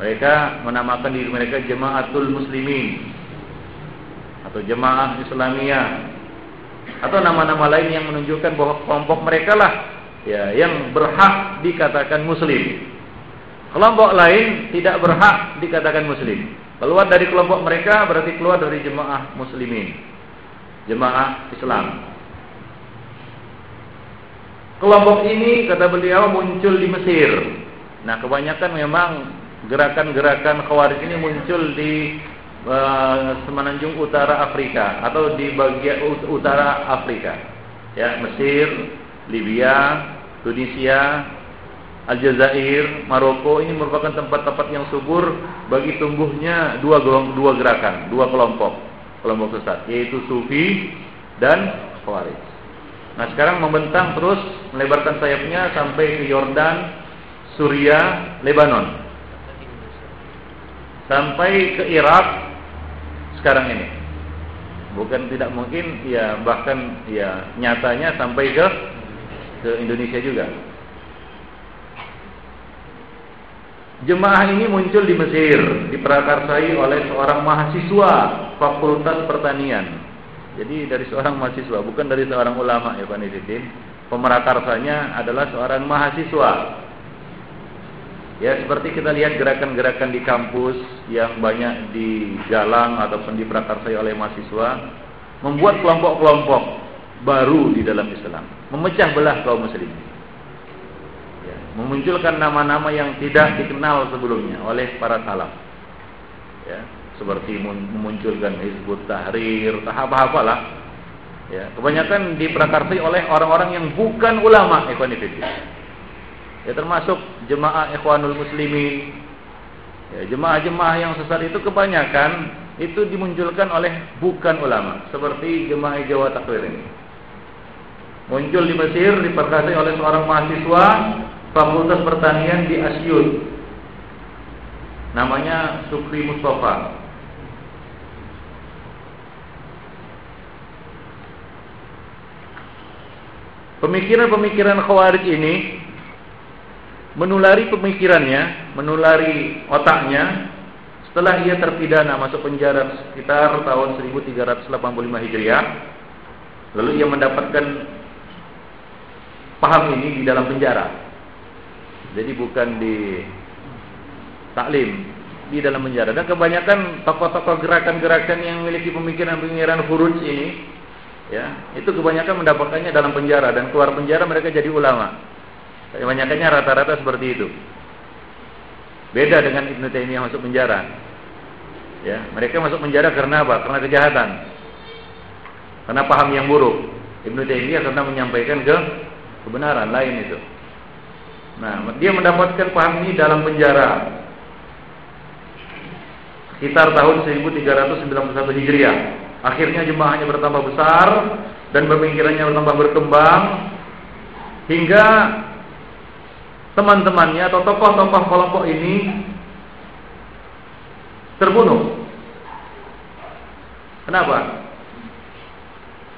Mereka menamakan diri mereka jamaatul muslimin atau jemaah Islamiyah atau nama-nama lain yang menunjukkan bahwa kelompok mereka lah ya yang berhak dikatakan muslim kelompok lain tidak berhak dikatakan muslim Keluar dari kelompok mereka berarti keluar dari jemaah muslimin. Jemaah Islam. Kelompok ini kata beliau muncul di Mesir. Nah, kebanyakan memang gerakan-gerakan Khawarij ini muncul di semenanjung utara Afrika atau di bagian utara Afrika. Ya, Mesir, Libya, Tunisia, Aljazair, Maroko ini merupakan tempat-tempat yang subur bagi tumbuhnya dua dua gerakan, dua kelompok, kelompok sesat, yaitu Sufi dan Khawarij. Nah, sekarang membentang terus melebarkan sayapnya sampai ke Yordan, Suriah, Lebanon. Sampai ke Irak sekarang ini. Bukan tidak mungkin ya bahkan ya nyatanya sampai ke ke Indonesia juga. Jemaah ini muncul di Mesir, diprakarsai oleh seorang mahasiswa Fakultas Pertanian. Jadi dari seorang mahasiswa, bukan dari seorang ulama ya Pak Nidin. Pemerakarsanya adalah seorang mahasiswa. Ya seperti kita lihat gerakan-gerakan di kampus yang banyak digalang ataupun diprakarsai oleh mahasiswa, membuat kelompok-kelompok baru di dalam Islam, memecah belah kaum muslimin memunculkan nama-nama yang tidak dikenal sebelumnya oleh para salaf. Ya, seperti memunculkan Hizbut Tahrir, tahap apalah. Ya, kebanyakan diprakarsai oleh orang-orang yang bukan ulama ikhwan Ya, termasuk jemaah Ikhwanul Muslimin. Ya, jemaah-jemaah yang sesat itu kebanyakan itu dimunculkan oleh bukan ulama, seperti jemaah Jawa Takwir ini. Muncul di Mesir diprakarsai oleh seorang mahasiswa Fakultas Pertanian di Asyut. Namanya Sukri Mustafa. Pemikiran-pemikiran Khawarij ini menulari pemikirannya, menulari otaknya setelah ia terpidana masuk penjara sekitar tahun 1385 Hijriah. Lalu ia mendapatkan paham ini di dalam penjara. Jadi bukan di taklim di dalam penjara. Dan kebanyakan tokoh-tokoh gerakan-gerakan yang memiliki pemikiran-pemikiran huruj ini ya, itu kebanyakan mendapatkannya dalam penjara dan keluar penjara mereka jadi ulama. Kebanyakannya rata-rata seperti itu. Beda dengan Ibnu Taimiyah masuk penjara. Ya, mereka masuk penjara karena apa? Karena kejahatan. Karena paham yang buruk. Ibnu Taimiyah karena menyampaikan ke kebenaran lain itu. Nah, dia mendapatkan paham ini dalam penjara sekitar tahun 1391 Hijriah. Akhirnya jemaahnya bertambah besar dan pemikirannya bertambah berkembang hingga teman-temannya atau tokoh-tokoh kelompok ini terbunuh. Kenapa?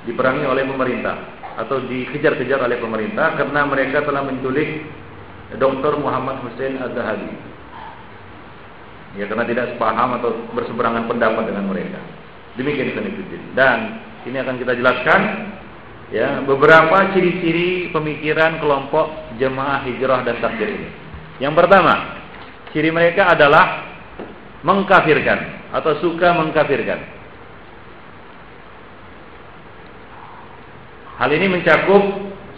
Diperangi oleh pemerintah atau dikejar-kejar oleh pemerintah karena mereka telah menculik Dr. Muhammad Hussein Az-Zahabi. Ya karena tidak sepaham atau berseberangan pendapat dengan mereka. Demikian Ikhwanuddin. Dan ini akan kita jelaskan ya beberapa ciri-ciri pemikiran kelompok jemaah hijrah dan takdir ini. Yang pertama, ciri mereka adalah mengkafirkan atau suka mengkafirkan. Hal ini mencakup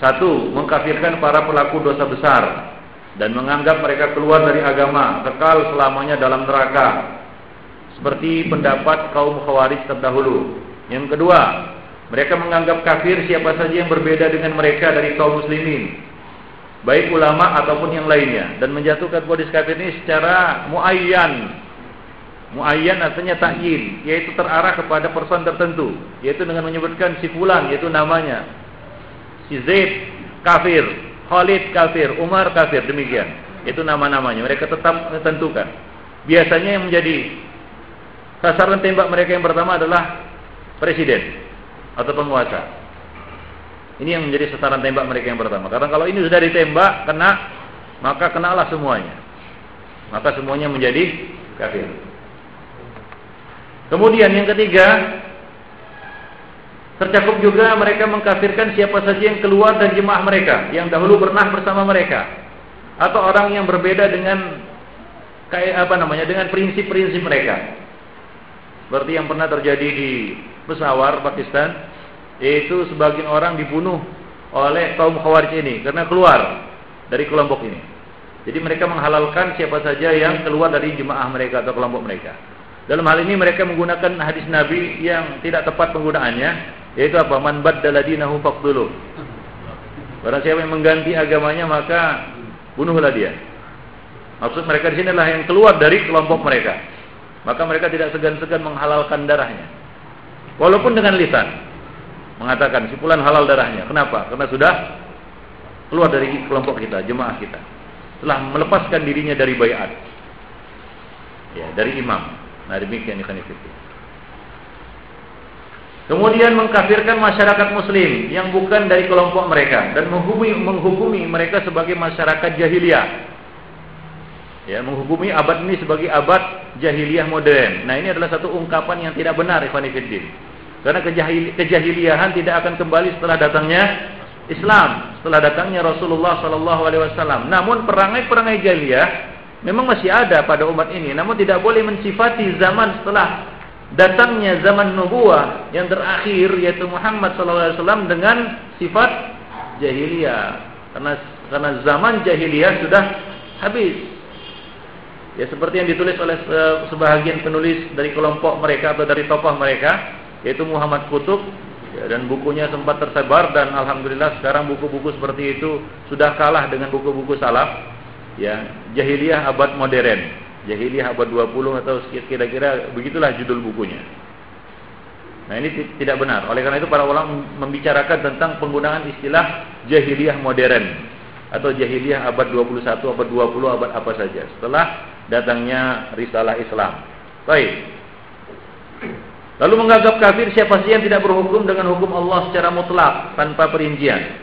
satu, mengkafirkan para pelaku dosa besar dan menganggap mereka keluar dari agama, kekal selamanya dalam neraka. Seperti pendapat kaum Khawarij terdahulu. Yang kedua, mereka menganggap kafir siapa saja yang berbeda dengan mereka dari kaum muslimin. Baik ulama ataupun yang lainnya dan menjatuhkan vonis kafir ini secara muayyan Muayyan artinya takyin, yaitu terarah kepada person tertentu, yaitu dengan menyebutkan si fulan, yaitu namanya. Si Zaid kafir, Khalid kafir, Umar kafir, demikian. Itu nama-namanya. Mereka tetap menentukan. Biasanya yang menjadi sasaran tembak mereka yang pertama adalah presiden atau penguasa. Ini yang menjadi sasaran tembak mereka yang pertama. Karena kalau ini sudah ditembak, kena, maka kenalah semuanya. Maka semuanya menjadi kafir. Kemudian yang ketiga, tercakup juga mereka mengkafirkan siapa saja yang keluar dari jemaah mereka yang dahulu pernah bersama mereka atau orang yang berbeda dengan kayak apa namanya dengan prinsip-prinsip mereka. Seperti yang pernah terjadi di Peshawar, Pakistan, yaitu sebagian orang dibunuh oleh kaum Khawarij ini karena keluar dari kelompok ini. Jadi mereka menghalalkan siapa saja yang keluar dari jemaah mereka atau kelompok mereka. Dalam hal ini mereka menggunakan hadis Nabi yang tidak tepat penggunaannya, yaitu apa? Man baddala dinahu faqtuluh. Barang siapa yang mengganti agamanya maka bunuhlah dia. Maksud mereka di sini adalah yang keluar dari kelompok mereka. Maka mereka tidak segan-segan menghalalkan darahnya. Walaupun dengan lisan mengatakan sipulan halal darahnya. Kenapa? Karena sudah keluar dari kelompok kita, jemaah kita. Telah melepaskan dirinya dari bayat. Ya, dari imam. Nah demikian ikhwan Kemudian mengkafirkan masyarakat muslim yang bukan dari kelompok mereka dan menghukumi, menghukumi mereka sebagai masyarakat jahiliyah. Ya, menghukumi abad ini sebagai abad jahiliyah modern. Nah, ini adalah satu ungkapan yang tidak benar ikhwan Karena kejahil, kejahiliahan tidak akan kembali setelah datangnya Islam, setelah datangnya Rasulullah sallallahu alaihi wasallam. Namun perangai-perangai jahiliyah memang masih ada pada umat ini namun tidak boleh mensifati zaman setelah datangnya zaman nubuah yang terakhir yaitu Muhammad SAW dengan sifat jahiliyah karena karena zaman jahiliyah sudah habis ya seperti yang ditulis oleh sebahagian penulis dari kelompok mereka atau dari tokoh mereka yaitu Muhammad Kutub. Ya, dan bukunya sempat tersebar dan alhamdulillah sekarang buku-buku seperti itu sudah kalah dengan buku-buku salaf. Ya jahiliyah abad modern. Jahiliyah abad 20 atau kira-kira begitulah judul bukunya. Nah ini tidak benar. Oleh karena itu para ulama membicarakan tentang penggunaan istilah jahiliyah modern atau jahiliyah abad 21 abad 20 abad apa saja. Setelah datangnya risalah Islam baik Lalu menganggap kafir siapa sih yang tidak berhukum dengan hukum Allah secara mutlak tanpa perincian.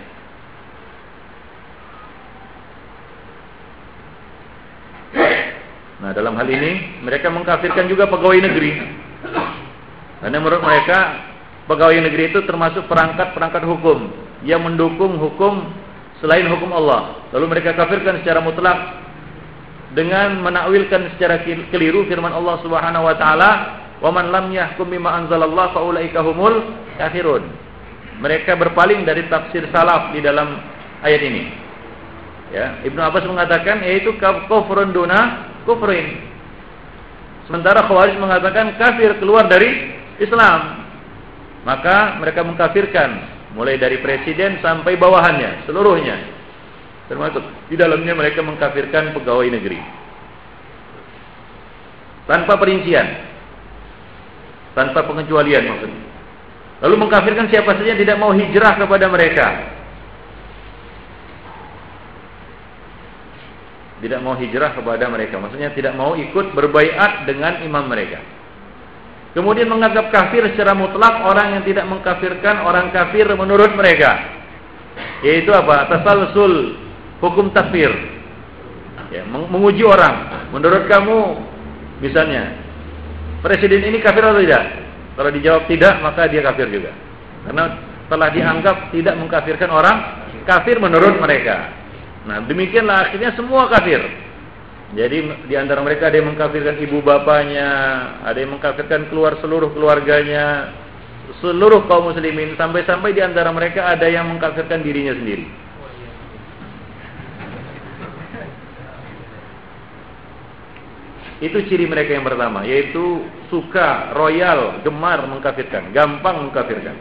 Nah dalam hal ini mereka mengkafirkan juga pegawai negeri. Karena menurut mereka pegawai negeri itu termasuk perangkat-perangkat hukum yang mendukung hukum selain hukum Allah. Lalu mereka kafirkan secara mutlak dengan menakwilkan secara keliru firman Allah Subhanahu wa taala, "Wa man lam yahkum bima anzalallah fa ulaika humul kafirun." Mereka berpaling dari tafsir salaf di dalam ayat ini. Ya, Ibnu Abbas mengatakan yaitu kufrun duna kufrin. Sementara Khawarij mengatakan kafir keluar dari Islam. Maka mereka mengkafirkan mulai dari presiden sampai bawahannya, seluruhnya. Termasuk di dalamnya mereka mengkafirkan pegawai negeri. Tanpa perincian. Tanpa pengecualian maksudnya. Lalu mengkafirkan siapa saja yang tidak mau hijrah kepada mereka. Tidak mau hijrah kepada mereka. Maksudnya tidak mau ikut berbaiat dengan imam mereka. Kemudian menganggap kafir secara mutlak orang yang tidak mengkafirkan orang kafir menurut mereka. Yaitu apa? Tasalsul hukum takfir. Ya, menguji orang. Menurut kamu misalnya presiden ini kafir atau tidak? Kalau dijawab tidak, maka dia kafir juga. Karena telah dianggap tidak mengkafirkan orang kafir menurut mereka. Nah, demikianlah akhirnya semua kafir. Jadi di antara mereka ada yang mengkafirkan ibu bapaknya, ada yang mengkafirkan keluar seluruh keluarganya, seluruh kaum muslimin sampai-sampai di antara mereka ada yang mengkafirkan dirinya sendiri. Itu ciri mereka yang pertama, yaitu suka, royal, gemar mengkafirkan, gampang mengkafirkan.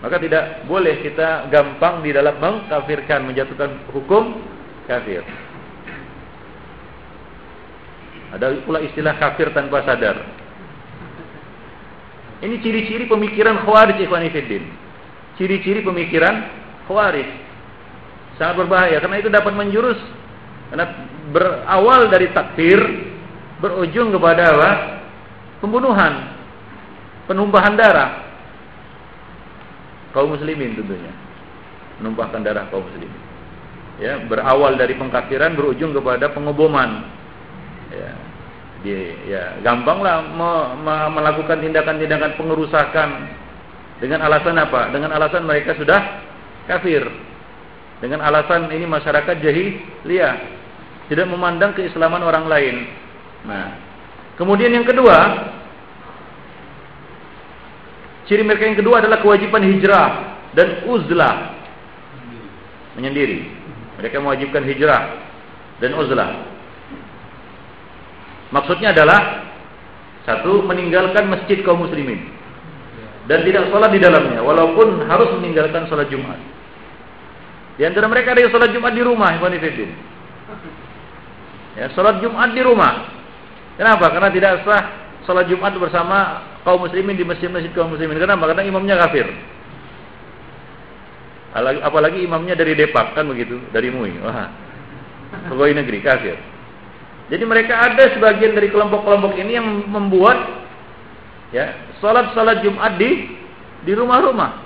Maka tidak boleh kita gampang di dalam mengkafirkan, menjatuhkan hukum kafir. Ada pula istilah kafir tanpa sadar. Ini ciri-ciri pemikiran Khawarij ikhwan Ciri-ciri pemikiran Khawarij. Sangat berbahaya karena itu dapat menjurus karena berawal dari takfir berujung kepada apa? Pembunuhan, penumpahan darah kaum muslimin tentunya. Menumpahkan darah kaum muslimin. Ya, berawal dari pengkafiran berujung kepada pengeboman. Ya. Di, ya, gampanglah me, me, melakukan tindakan-tindakan pengerusakan dengan alasan apa? Dengan alasan mereka sudah kafir. Dengan alasan ini masyarakat jahiliyah tidak memandang keislaman orang lain. Nah, kemudian yang kedua, ciri mereka yang kedua adalah kewajiban hijrah dan uzlah menyendiri. Mereka mewajibkan hijrah dan uzlah. Maksudnya adalah satu meninggalkan masjid kaum muslimin dan tidak sholat di dalamnya, walaupun harus meninggalkan sholat Jumat. Di antara mereka ada yang sholat Jumat di rumah, Ibn Ya, sholat Jumat di rumah. Kenapa? Karena tidak sah sholat Jumat bersama kaum muslimin di masjid-masjid kaum muslimin. Kenapa? Karena imamnya kafir. Apalagi imamnya dari Depak kan begitu, dari MUI. Wah. Pegawai negeri kafir. Jadi mereka ada sebagian dari kelompok-kelompok ini yang membuat ya salat-salat Jumat di di rumah-rumah.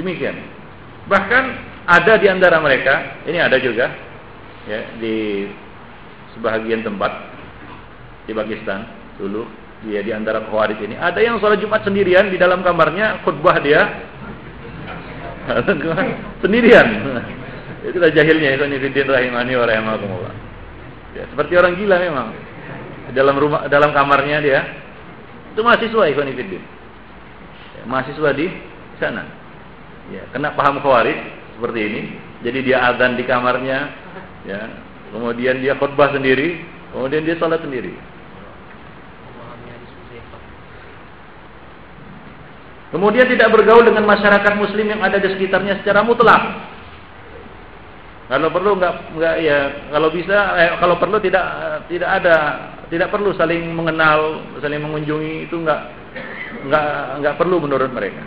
Demikian. Bahkan ada di antara mereka, ini ada juga ya di sebahagian tempat di Pakistan dulu. Dia di antara khawarij ini. Ada yang sholat Jumat sendirian di dalam kamarnya khutbah dia. Sendirian. Itu lah jahilnya itu nifidin rahimani wa rahimakumullah. Ya, seperti orang gila memang. Dalam rumah dalam kamarnya dia. Itu mahasiswa Ikhwan Fiddin ya, mahasiswa di sana. Ya kena paham khawarij seperti ini. Jadi dia azan di kamarnya. Ya Kemudian dia khutbah sendiri, kemudian dia salat sendiri. Kemudian tidak bergaul dengan masyarakat muslim yang ada di sekitarnya secara mutlak. Kalau perlu enggak enggak ya, kalau bisa eh, kalau perlu tidak tidak ada tidak perlu saling mengenal, saling mengunjungi itu enggak enggak enggak perlu menurut mereka.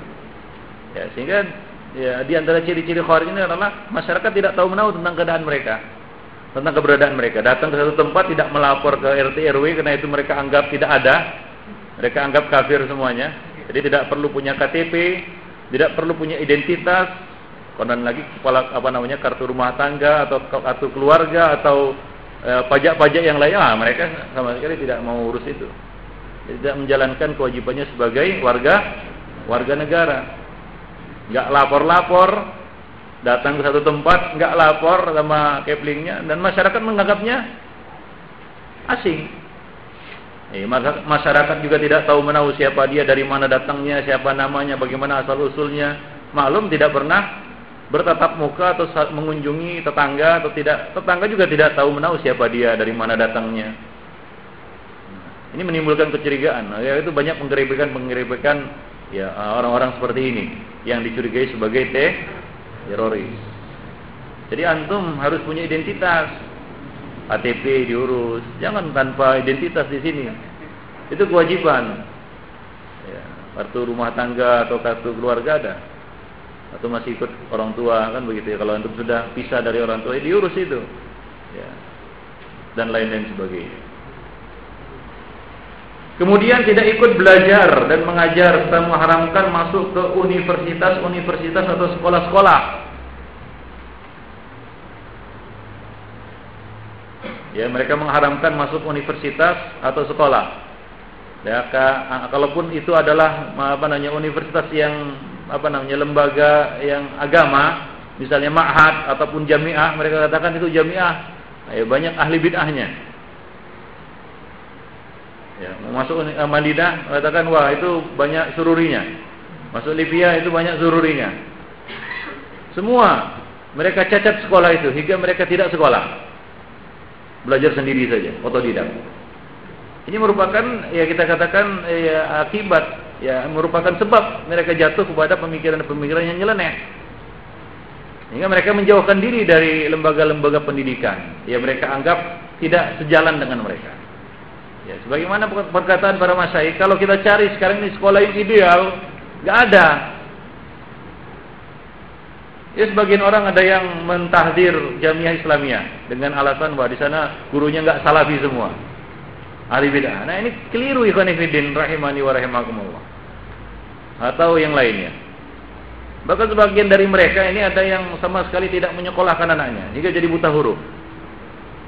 Ya, sehingga ya di antara ciri-ciri khawarij ini adalah masyarakat tidak tahu menahu tentang keadaan mereka tentang keberadaan mereka. Datang ke satu tempat tidak melapor ke RT RW karena itu mereka anggap tidak ada. Mereka anggap kafir semuanya. Jadi tidak perlu punya KTP, tidak perlu punya identitas, konon lagi kepala apa namanya kartu rumah tangga atau kartu keluarga atau eh, pajak-pajak yang lain. Ah, mereka sama sekali tidak mau urus itu. Tidak menjalankan kewajibannya sebagai warga warga negara. Enggak lapor-lapor, datang ke satu tempat nggak lapor sama keplingnya dan masyarakat menganggapnya asing. Eh, masyarakat juga tidak tahu menahu siapa dia, dari mana datangnya, siapa namanya, bagaimana asal usulnya. Maklum tidak pernah bertatap muka atau mengunjungi tetangga atau tidak. Tetangga juga tidak tahu menahu siapa dia, dari mana datangnya. Ini menimbulkan kecurigaan. Ya, itu banyak penggerebekan-penggerebekan ya orang-orang seperti ini yang dicurigai sebagai teh teroris. Jadi antum harus punya identitas. KTP diurus, jangan tanpa identitas di sini. Itu kewajiban. Ya, kartu rumah tangga atau kartu keluarga ada. Atau masih ikut orang tua kan begitu ya. Kalau antum sudah pisah dari orang tua, ya diurus itu. Ya. Dan lain-lain sebagainya. Kemudian tidak ikut belajar dan mengajar serta mengharamkan masuk ke universitas-universitas atau sekolah-sekolah Ya, mereka mengharamkan masuk universitas atau sekolah. Ya, kalaupun itu adalah apa namanya universitas yang apa namanya lembaga yang agama, misalnya ma'had ataupun jamiah, mereka katakan itu jamiah. Ya, banyak ahli bid'ahnya. Ya, masuk eh, Madinah katakan wah itu banyak sururinya. Masuk Libya itu banyak sururinya. Semua mereka cacat sekolah itu hingga mereka tidak sekolah belajar sendiri saja, otodidak. Ini merupakan ya kita katakan ya akibat ya merupakan sebab mereka jatuh kepada pemikiran-pemikiran yang nyeleneh. Hingga mereka menjauhkan diri dari lembaga-lembaga pendidikan. Ya mereka anggap tidak sejalan dengan mereka. Ya, sebagaimana perkataan para masyayikh, kalau kita cari sekarang ini sekolah yang ideal, nggak ada. Ya sebagian orang ada yang mentahdir jamiah Islamiyah dengan alasan bahwa di sana gurunya nggak salafi semua. Ahli bid'ah. Nah ini keliru ikhwan rahimani wa rahimakumullah. Atau yang lainnya. Bahkan sebagian dari mereka ini ada yang sama sekali tidak menyekolahkan anaknya hingga jadi buta huruf.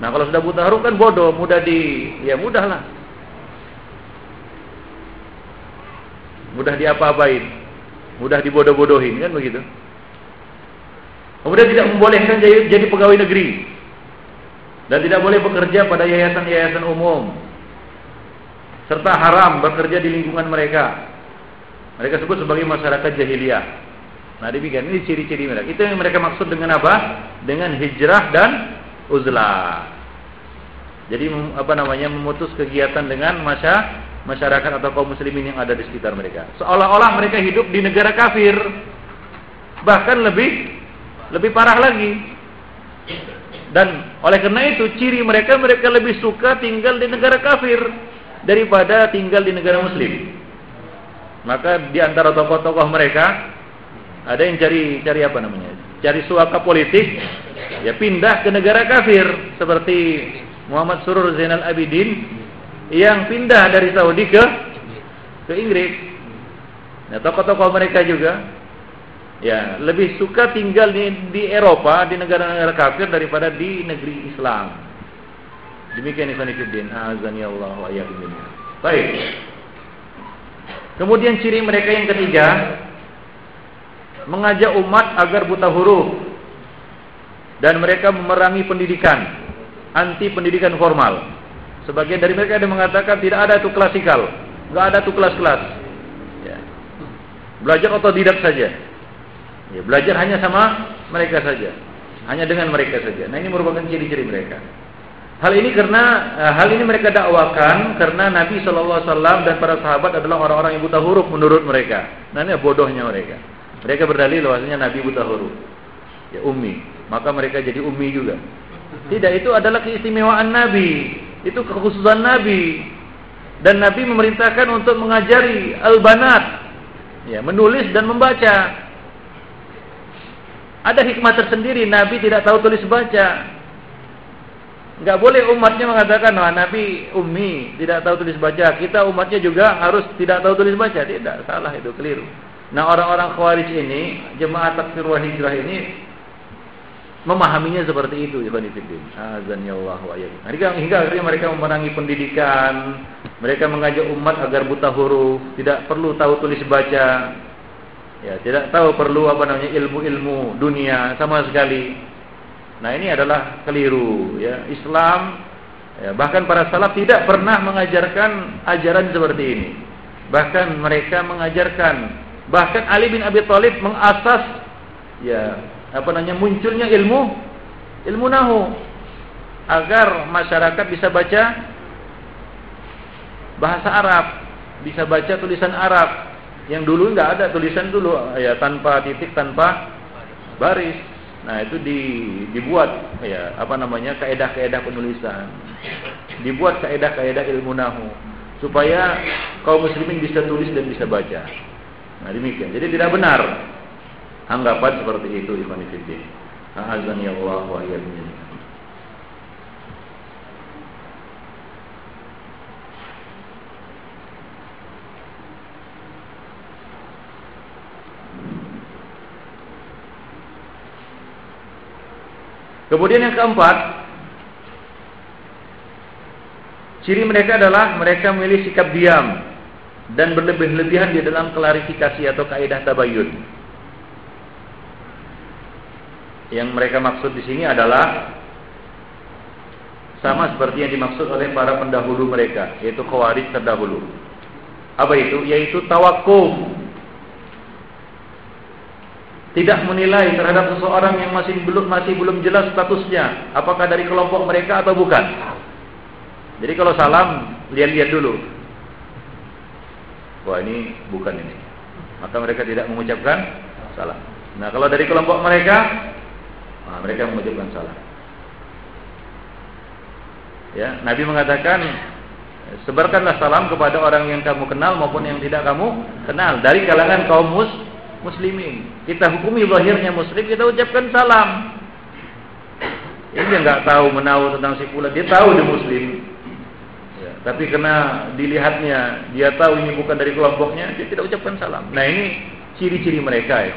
Nah kalau sudah buta huruf kan bodoh, mudah di ya mudah lah. Mudah diapa-apain. Mudah dibodoh-bodohin kan begitu. Kemudian tidak membolehkan jadi, jadi pegawai negeri. Dan tidak boleh bekerja pada yayasan-yayasan umum. Serta haram bekerja di lingkungan mereka. Mereka sebut sebagai masyarakat jahiliyah. Nah demikian, ini ciri-ciri mereka. Itu yang mereka maksud dengan apa? Dengan hijrah dan uzlah. Jadi apa namanya memutus kegiatan dengan masa masyarakat atau kaum muslimin yang ada di sekitar mereka. Seolah-olah mereka hidup di negara kafir. Bahkan lebih lebih parah lagi. Dan oleh karena itu ciri mereka mereka lebih suka tinggal di negara kafir daripada tinggal di negara muslim. Maka di antara tokoh-tokoh mereka ada yang cari cari apa namanya? Cari suaka politik ya pindah ke negara kafir seperti Muhammad Surur Zainal Abidin yang pindah dari Saudi ke ke Inggris. Nah, tokoh-tokoh mereka juga ya lebih suka tinggal di, di Eropa di negara-negara kafir daripada di negeri Islam. Demikian ikhwan fillah azani Allah wa baik. Kemudian ciri mereka yang ketiga mengajak umat agar buta huruf. Dan mereka memerangi pendidikan anti pendidikan formal sebagian dari mereka ada mengatakan tidak ada itu klasikal nggak ada itu kelas-kelas ya. belajar otodidak saja Ya, belajar hanya sama mereka saja. Hanya dengan mereka saja. Nah, ini merupakan ciri-ciri mereka. Hal ini karena uh, hal ini mereka dakwakan karena Nabi Shallallahu alaihi wasallam dan para sahabat adalah orang-orang yang buta huruf menurut mereka. Nah, ini bodohnya mereka. Mereka berdalil bahwasanya Nabi buta huruf. Ya ummi. Maka mereka jadi ummi juga. Tidak, itu adalah keistimewaan Nabi. Itu kekhususan Nabi. Dan Nabi memerintahkan untuk mengajari al-banat. Ya, menulis dan membaca. Ada hikmah tersendiri Nabi tidak tahu tulis baca. Enggak boleh umatnya mengatakan wah Nabi ummi tidak tahu tulis baca. Kita umatnya juga harus tidak tahu tulis baca. Tidak, salah itu keliru. Nah orang-orang khawarij ini jemaah takfir hijrah ini memahaminya seperti itu Ibn Fiddin. Azan Allah wa Hingga, hingga akhirnya mereka memerangi pendidikan, mereka mengajak umat agar buta huruf, tidak perlu tahu tulis baca, ya tidak tahu perlu apa namanya ilmu-ilmu dunia sama sekali. Nah ini adalah keliru ya Islam ya, bahkan para salaf tidak pernah mengajarkan ajaran seperti ini. Bahkan mereka mengajarkan bahkan Ali bin Abi Thalib mengasas ya apa namanya munculnya ilmu ilmu nahu agar masyarakat bisa baca bahasa Arab, bisa baca tulisan Arab, yang dulu nggak ada tulisan dulu ya tanpa titik tanpa baris. Nah, itu di, dibuat ya apa namanya? kaedah-kaedah penulisan. Dibuat kaedah-kaedah ilmu nahu supaya kaum muslimin bisa tulis dan bisa baca. Nah, demikian. Jadi tidak benar anggapan seperti itu ikhwan fillah. Azan ya Allah wa Kemudian yang keempat, ciri mereka adalah mereka memilih sikap diam dan berlebih-lebihan di dalam klarifikasi atau kaidah tabayun. Yang mereka maksud di sini adalah sama seperti yang dimaksud oleh para pendahulu mereka, yaitu khawarij terdahulu. Apa itu? Yaitu tawakuf tidak menilai terhadap seseorang yang masih belum masih belum jelas statusnya, apakah dari kelompok mereka atau bukan. Jadi kalau salam lihat-lihat dulu. Wah ini bukan ini. Maka mereka tidak mengucapkan salam. Nah kalau dari kelompok mereka, nah, mereka mengucapkan salam. Ya, Nabi mengatakan sebarkanlah salam kepada orang yang kamu kenal maupun yang tidak kamu kenal dari kalangan kaum mus muslimin. Kita hukumi lahirnya muslim, kita ucapkan salam. Ini dia nggak tahu menahu tentang si pula, dia tahu dia muslim. Ya, tapi karena dilihatnya dia tahu ini bukan dari kelompoknya, dia tidak ucapkan salam. Nah ini ciri-ciri mereka ya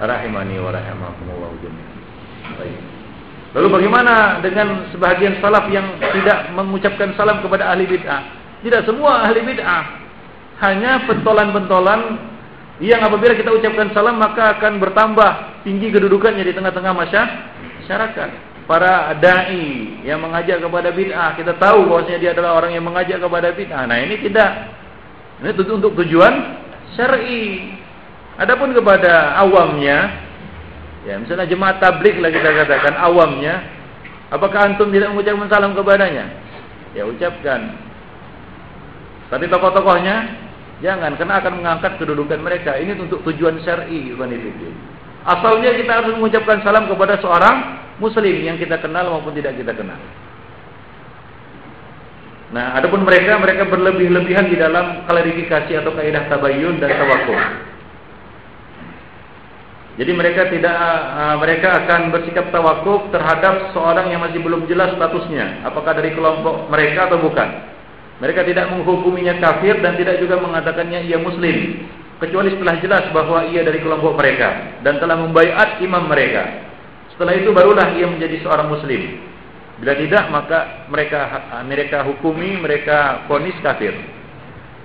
rahimani wa rahimakumullah Baik. Lalu bagaimana dengan sebahagian salaf yang tidak mengucapkan salam kepada ahli bid'ah? Tidak semua ahli bid'ah. Hanya pentolan-pentolan yang apabila kita ucapkan salam maka akan bertambah tinggi kedudukannya di tengah-tengah masyarakat. Para dai yang mengajak kepada bid'ah, kita tahu bahwasanya dia adalah orang yang mengajak kepada bid'ah. Nah, ini tidak. Ini untuk tujuan syar'i. Adapun kepada awamnya, ya misalnya jemaat tablik lah kita katakan awamnya, apakah antum tidak mengucapkan salam kepadanya? Ya ucapkan. Tapi tokoh-tokohnya Jangan, karena akan mengangkat kedudukan mereka. Ini untuk tujuan syar'i, Asalnya kita harus mengucapkan salam kepada seorang muslim yang kita kenal maupun tidak kita kenal. Nah, adapun mereka mereka berlebih-lebihan di dalam klarifikasi atau kaidah tabayyun dan tawakul. Jadi mereka tidak uh, mereka akan bersikap tawakuf terhadap seorang yang masih belum jelas statusnya, apakah dari kelompok mereka atau bukan. Mereka tidak menghukuminya kafir dan tidak juga mengatakannya ia muslim kecuali setelah jelas bahwa ia dari kelompok mereka dan telah membaiat imam mereka. Setelah itu barulah ia menjadi seorang muslim. Bila tidak maka mereka mereka hukumi, mereka vonis kafir.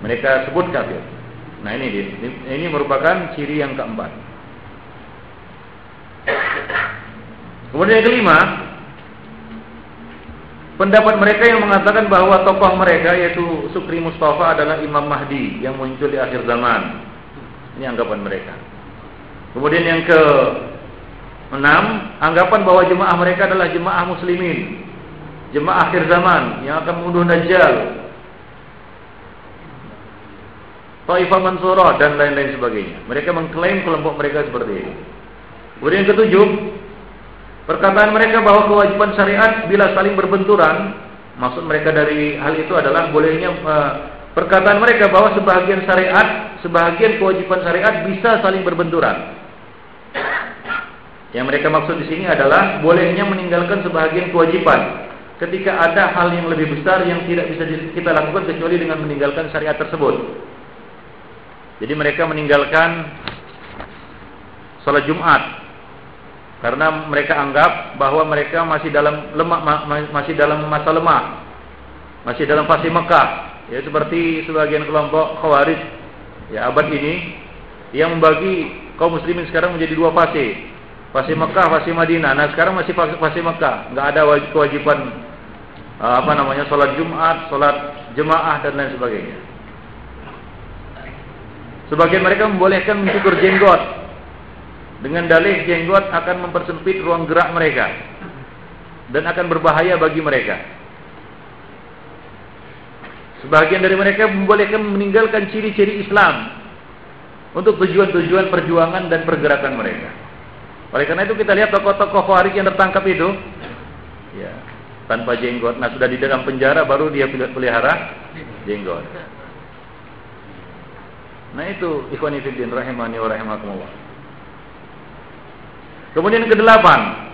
Mereka sebut kafir. Nah ini dia. Ini merupakan ciri yang keempat. Kemudian yang kelima, Pendapat mereka yang mengatakan bahwa tokoh mereka yaitu Sukri Mustafa adalah Imam Mahdi yang muncul di akhir zaman. Ini anggapan mereka. Kemudian yang ke enam, anggapan bahwa jemaah mereka adalah jemaah muslimin. Jemaah akhir zaman yang akan mengunduh Dajjal. Taifah Mansurah dan lain-lain sebagainya. Mereka mengklaim kelompok mereka seperti ini. Kemudian yang ketujuh, Perkataan mereka bahwa kewajiban syariat bila saling berbenturan, maksud mereka dari hal itu adalah bolehnya uh, perkataan mereka bahwa sebagian syariat, sebagian kewajiban syariat bisa saling berbenturan. Yang mereka maksud di sini adalah bolehnya meninggalkan sebagian kewajiban ketika ada hal yang lebih besar yang tidak bisa kita lakukan kecuali dengan meninggalkan syariat tersebut. Jadi mereka meninggalkan salat Jumat karena mereka anggap bahwa mereka masih dalam lemah masih dalam masa lemah masih dalam fase Mekah. Ya seperti sebagian kelompok Khawarij. Ya abad ini yang membagi kaum muslimin sekarang menjadi dua fase. Fase Mekah fase Madinah. Nah sekarang masih fase, Mekah. Nggak ada kewajiban eh, apa namanya sholat Jumat sholat jemaah dan lain sebagainya. Sebagian mereka membolehkan mencukur jenggot dengan dalih jenggot akan mempersempit ruang gerak mereka dan akan berbahaya bagi mereka. Sebagian dari mereka membolehkan meninggalkan ciri-ciri Islam untuk tujuan-tujuan perjuangan dan pergerakan mereka. Oleh karena itu kita lihat tokoh-tokoh Khawarij yang tertangkap itu ya, tanpa jenggot. Nah, sudah di dalam penjara baru dia pelihara jenggot. Nah, itu ikhwan fillah rahimani wa rahimakumullah. Kemudian kedelapan,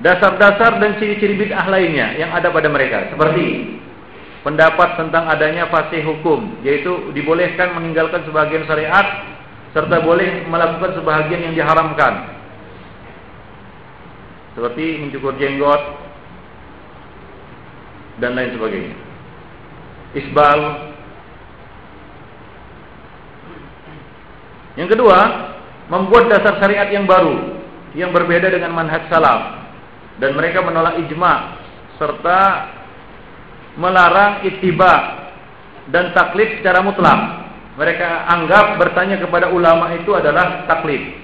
dasar-dasar dan ciri-ciri bid'ah lainnya yang ada pada mereka. Seperti pendapat tentang adanya fasih hukum yaitu dibolehkan meninggalkan sebagian syariat serta boleh melakukan sebagian yang diharamkan. Seperti mencukur jenggot dan lain sebagainya. Isbal. Yang kedua membuat dasar syariat yang baru yang berbeda dengan manhaj salaf dan mereka menolak ijma serta melarang ittiba dan taklid secara mutlak. Mereka anggap bertanya kepada ulama itu adalah taklid.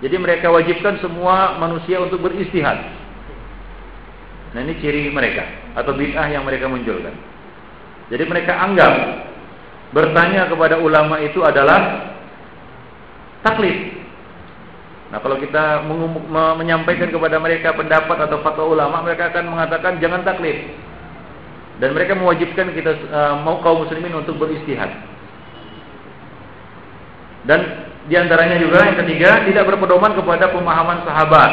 Jadi mereka wajibkan semua manusia untuk beristihad. Nah ini ciri mereka atau bid'ah yang mereka munculkan. Jadi mereka anggap bertanya kepada ulama itu adalah taklid. Nah kalau kita menyampaikan kepada mereka pendapat atau fatwa ulama, mereka akan mengatakan jangan taklid. Dan mereka mewajibkan kita uh, mau kaum muslimin untuk beristihad. Dan di antaranya juga yang ketiga tidak berpedoman kepada pemahaman sahabat.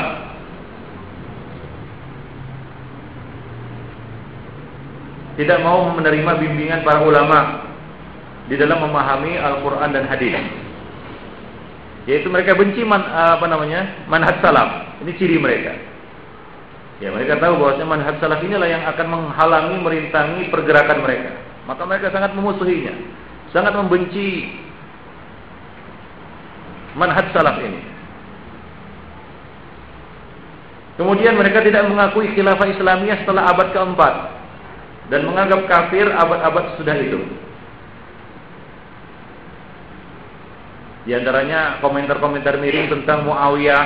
Tidak mau menerima bimbingan para ulama di dalam memahami Al-Quran dan hadis yaitu mereka benci man, apa namanya manhaj salaf. Ini ciri mereka. Ya mereka tahu bahwasanya manhaj salaf inilah yang akan menghalangi merintangi pergerakan mereka. Maka mereka sangat memusuhinya. Sangat membenci manhaj salaf ini. Kemudian mereka tidak mengakui khilafah Islamiyah setelah abad keempat. Dan menganggap kafir abad-abad sudah itu Di antaranya komentar-komentar miring tentang Muawiyah,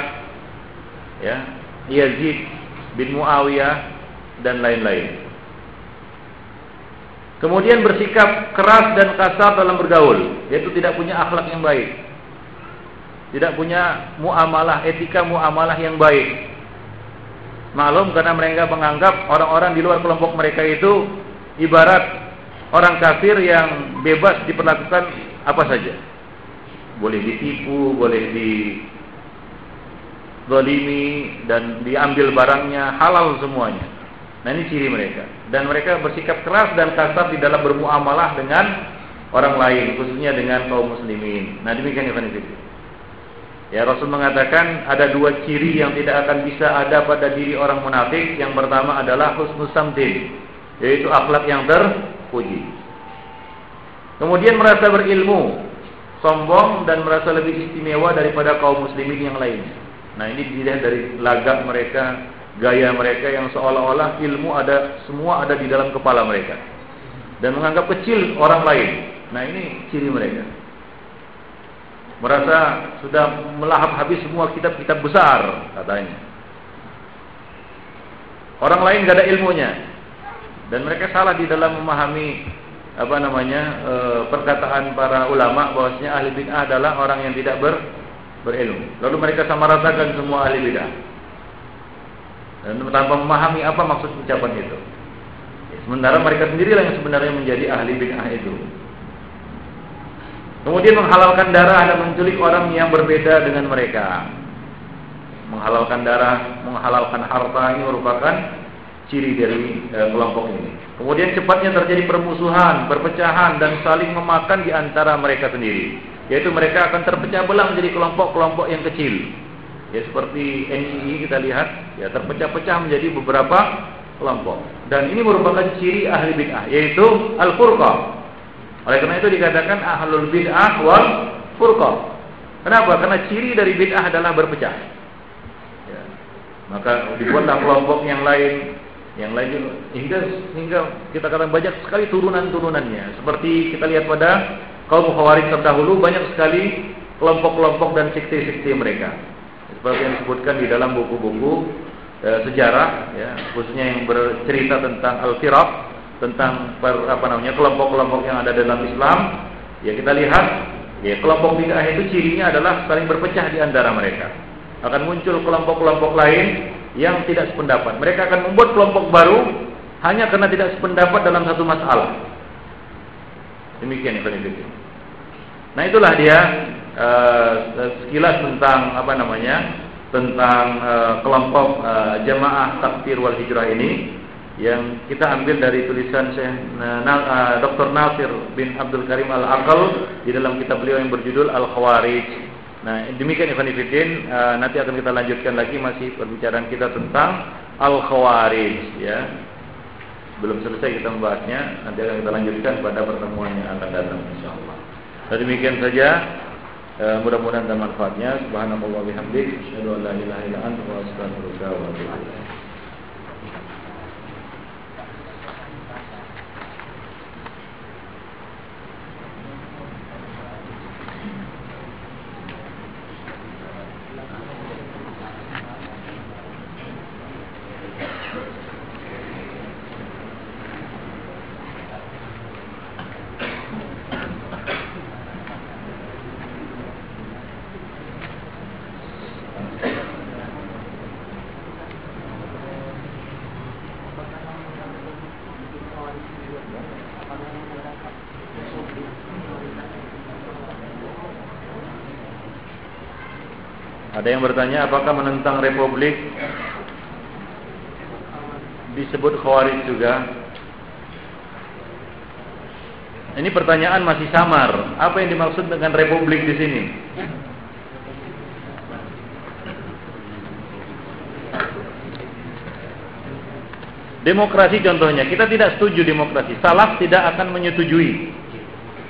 ya, Yazid bin Muawiyah dan lain-lain. Kemudian bersikap keras dan kasar dalam bergaul, yaitu tidak punya akhlak yang baik. Tidak punya muamalah, etika muamalah yang baik. Maklum karena mereka menganggap orang-orang di luar kelompok mereka itu ibarat orang kafir yang bebas diperlakukan apa saja boleh ditipu, boleh di zalimi dan diambil barangnya halal semuanya. Nah ini ciri mereka. Dan mereka bersikap keras dan kasar di dalam bermuamalah dengan orang lain, khususnya dengan kaum muslimin. Nah demikian ya Ya Rasul mengatakan ada dua ciri yang tidak akan bisa ada pada diri orang munafik. Yang pertama adalah husnul samtin, yaitu akhlak yang terpuji. Kemudian merasa berilmu, sombong dan merasa lebih istimewa daripada kaum muslimin yang lainnya. Nah ini dilihat dari lagak mereka, gaya mereka yang seolah-olah ilmu ada semua ada di dalam kepala mereka dan menganggap kecil orang lain. Nah ini ciri mereka. Merasa sudah melahap habis semua kitab-kitab besar katanya. Orang lain gak ada ilmunya dan mereka salah di dalam memahami apa namanya e, perkataan para ulama bahwasanya ahli bid'ah adalah orang yang tidak ber, berilmu. Lalu mereka sama ratakan semua ahli bid'ah. Dan tanpa memahami apa maksud ucapan itu. Sementara mereka sendirilah yang sebenarnya menjadi ahli bid'ah itu. Kemudian menghalalkan darah dan menculik orang yang berbeda dengan mereka. Menghalalkan darah, menghalalkan harta ini merupakan ciri dari e, kelompok ini. Kemudian cepatnya terjadi permusuhan, perpecahan dan saling memakan di antara mereka sendiri. Yaitu mereka akan terpecah belah menjadi kelompok-kelompok yang kecil. Ya seperti NII kita lihat, ya terpecah-pecah menjadi beberapa kelompok. Dan ini merupakan ciri ahli bid'ah, yaitu al-furqah. Oleh karena itu dikatakan ahlul bid'ah wal furqah. Kenapa? Karena ciri dari bid'ah adalah berpecah. Ya. Maka dibuatlah kelompok yang lain yang juga hingga hingga kita katakan banyak sekali turunan-turunannya. Seperti kita lihat pada kaum khawarij terdahulu banyak sekali kelompok-kelompok dan sekte-sekte mereka. Seperti yang disebutkan di dalam buku-buku e, sejarah ya khususnya yang bercerita tentang al-firaq tentang per, apa namanya kelompok-kelompok yang ada dalam Islam. Ya kita lihat Ya, kelompok bid'ah itu cirinya adalah saling berpecah di antara mereka. Akan muncul kelompok-kelompok lain yang tidak sependapat. Mereka akan membuat kelompok baru hanya karena tidak sependapat dalam satu masalah. Demikian Ibn Nah itulah dia uh, sekilas tentang apa namanya tentang uh, kelompok uh, jamaah takfir wal hijrah ini yang kita ambil dari tulisan Syekh Dr. Nasir bin Abdul Karim Al-Aqal di dalam kitab beliau yang berjudul Al-Khawarij. Nah, demikian Ikhwan Fillah, uh, nanti akan kita lanjutkan lagi masih perbicaraan kita tentang Al-Khawarij ya. Belum selesai kita membahasnya, nanti akan kita lanjutkan pada pertemuan yang akan datang insyaallah. Dan demikian saja uh, mudah-mudahan ada manfaatnya. Subhanallah bihamdik, asyhadu an la ilaha illa anta wa astaghfiruka wa. Ada yang bertanya apakah menentang republik disebut khawarij juga? Ini pertanyaan masih samar. Apa yang dimaksud dengan republik di sini? Demokrasi contohnya, kita tidak setuju demokrasi. Salaf tidak akan menyetujui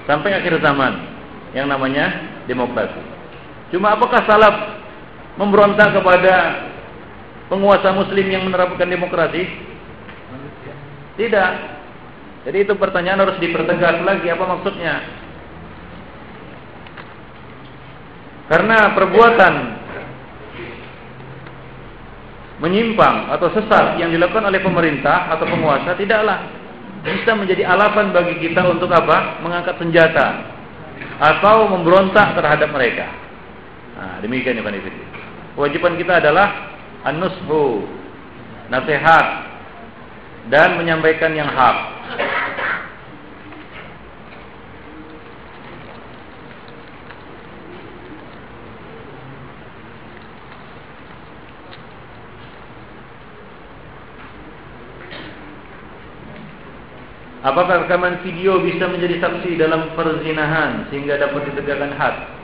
sampai akhir zaman yang namanya demokrasi. Cuma apakah salaf memberontak kepada penguasa muslim yang menerapkan demokrasi? Tidak. Jadi itu pertanyaan harus dipertegas lagi apa maksudnya? Karena perbuatan menyimpang atau sesat yang dilakukan oleh pemerintah atau penguasa tidaklah bisa menjadi alasan bagi kita untuk apa? Mengangkat senjata atau memberontak terhadap mereka. Nah, demikian ya Pak Kewajiban kita adalah an-nushu, nasihat dan menyampaikan yang hak. Apakah rekaman video bisa menjadi saksi dalam perzinahan sehingga dapat ditegakkan had?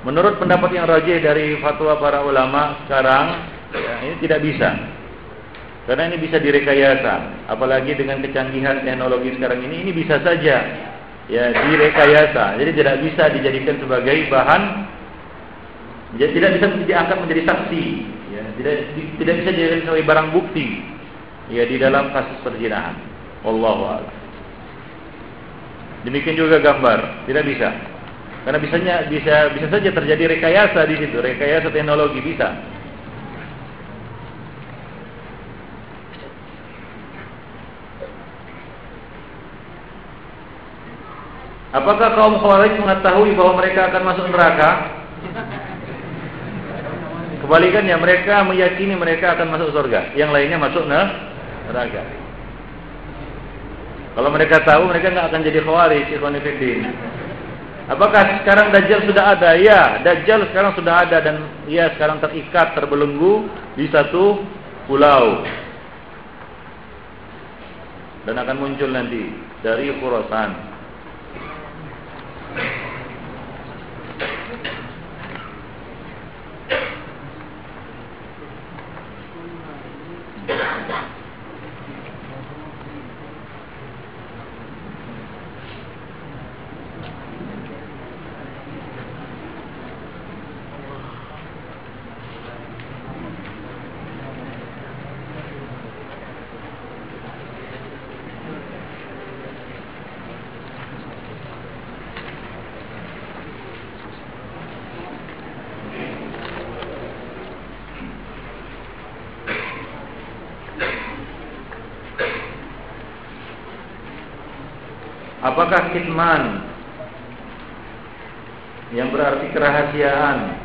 Menurut pendapat yang rajih dari fatwa para ulama sekarang, ya, ini tidak bisa. Karena ini bisa direkayasa, apalagi dengan kecanggihan teknologi sekarang ini, ini bisa saja ya direkayasa. Jadi tidak bisa dijadikan sebagai bahan, ya, tidak bisa diangkat menjadi saksi, ya, tidak tidak bisa dijadikan sebagai barang bukti, ya di dalam kasus perzinahan. Wallahu a'lam. Demikian juga gambar, tidak bisa. Karena bisanya bisa bisa saja terjadi rekayasa di situ, rekayasa teknologi bisa. Apakah kaum Khawarij mengetahui bahwa mereka akan masuk neraka? Kebalikannya mereka meyakini mereka akan masuk surga, yang lainnya masuk neraka. Kalau mereka tahu mereka nggak akan jadi Khawarij, ikhwan. Apakah sekarang Dajjal sudah ada? Ya, Dajjal sekarang sudah ada dan ia sekarang terikat, terbelenggu di satu pulau. Dan akan muncul nanti dari Khurasan. Apakah kitman yang berarti kerahasiaan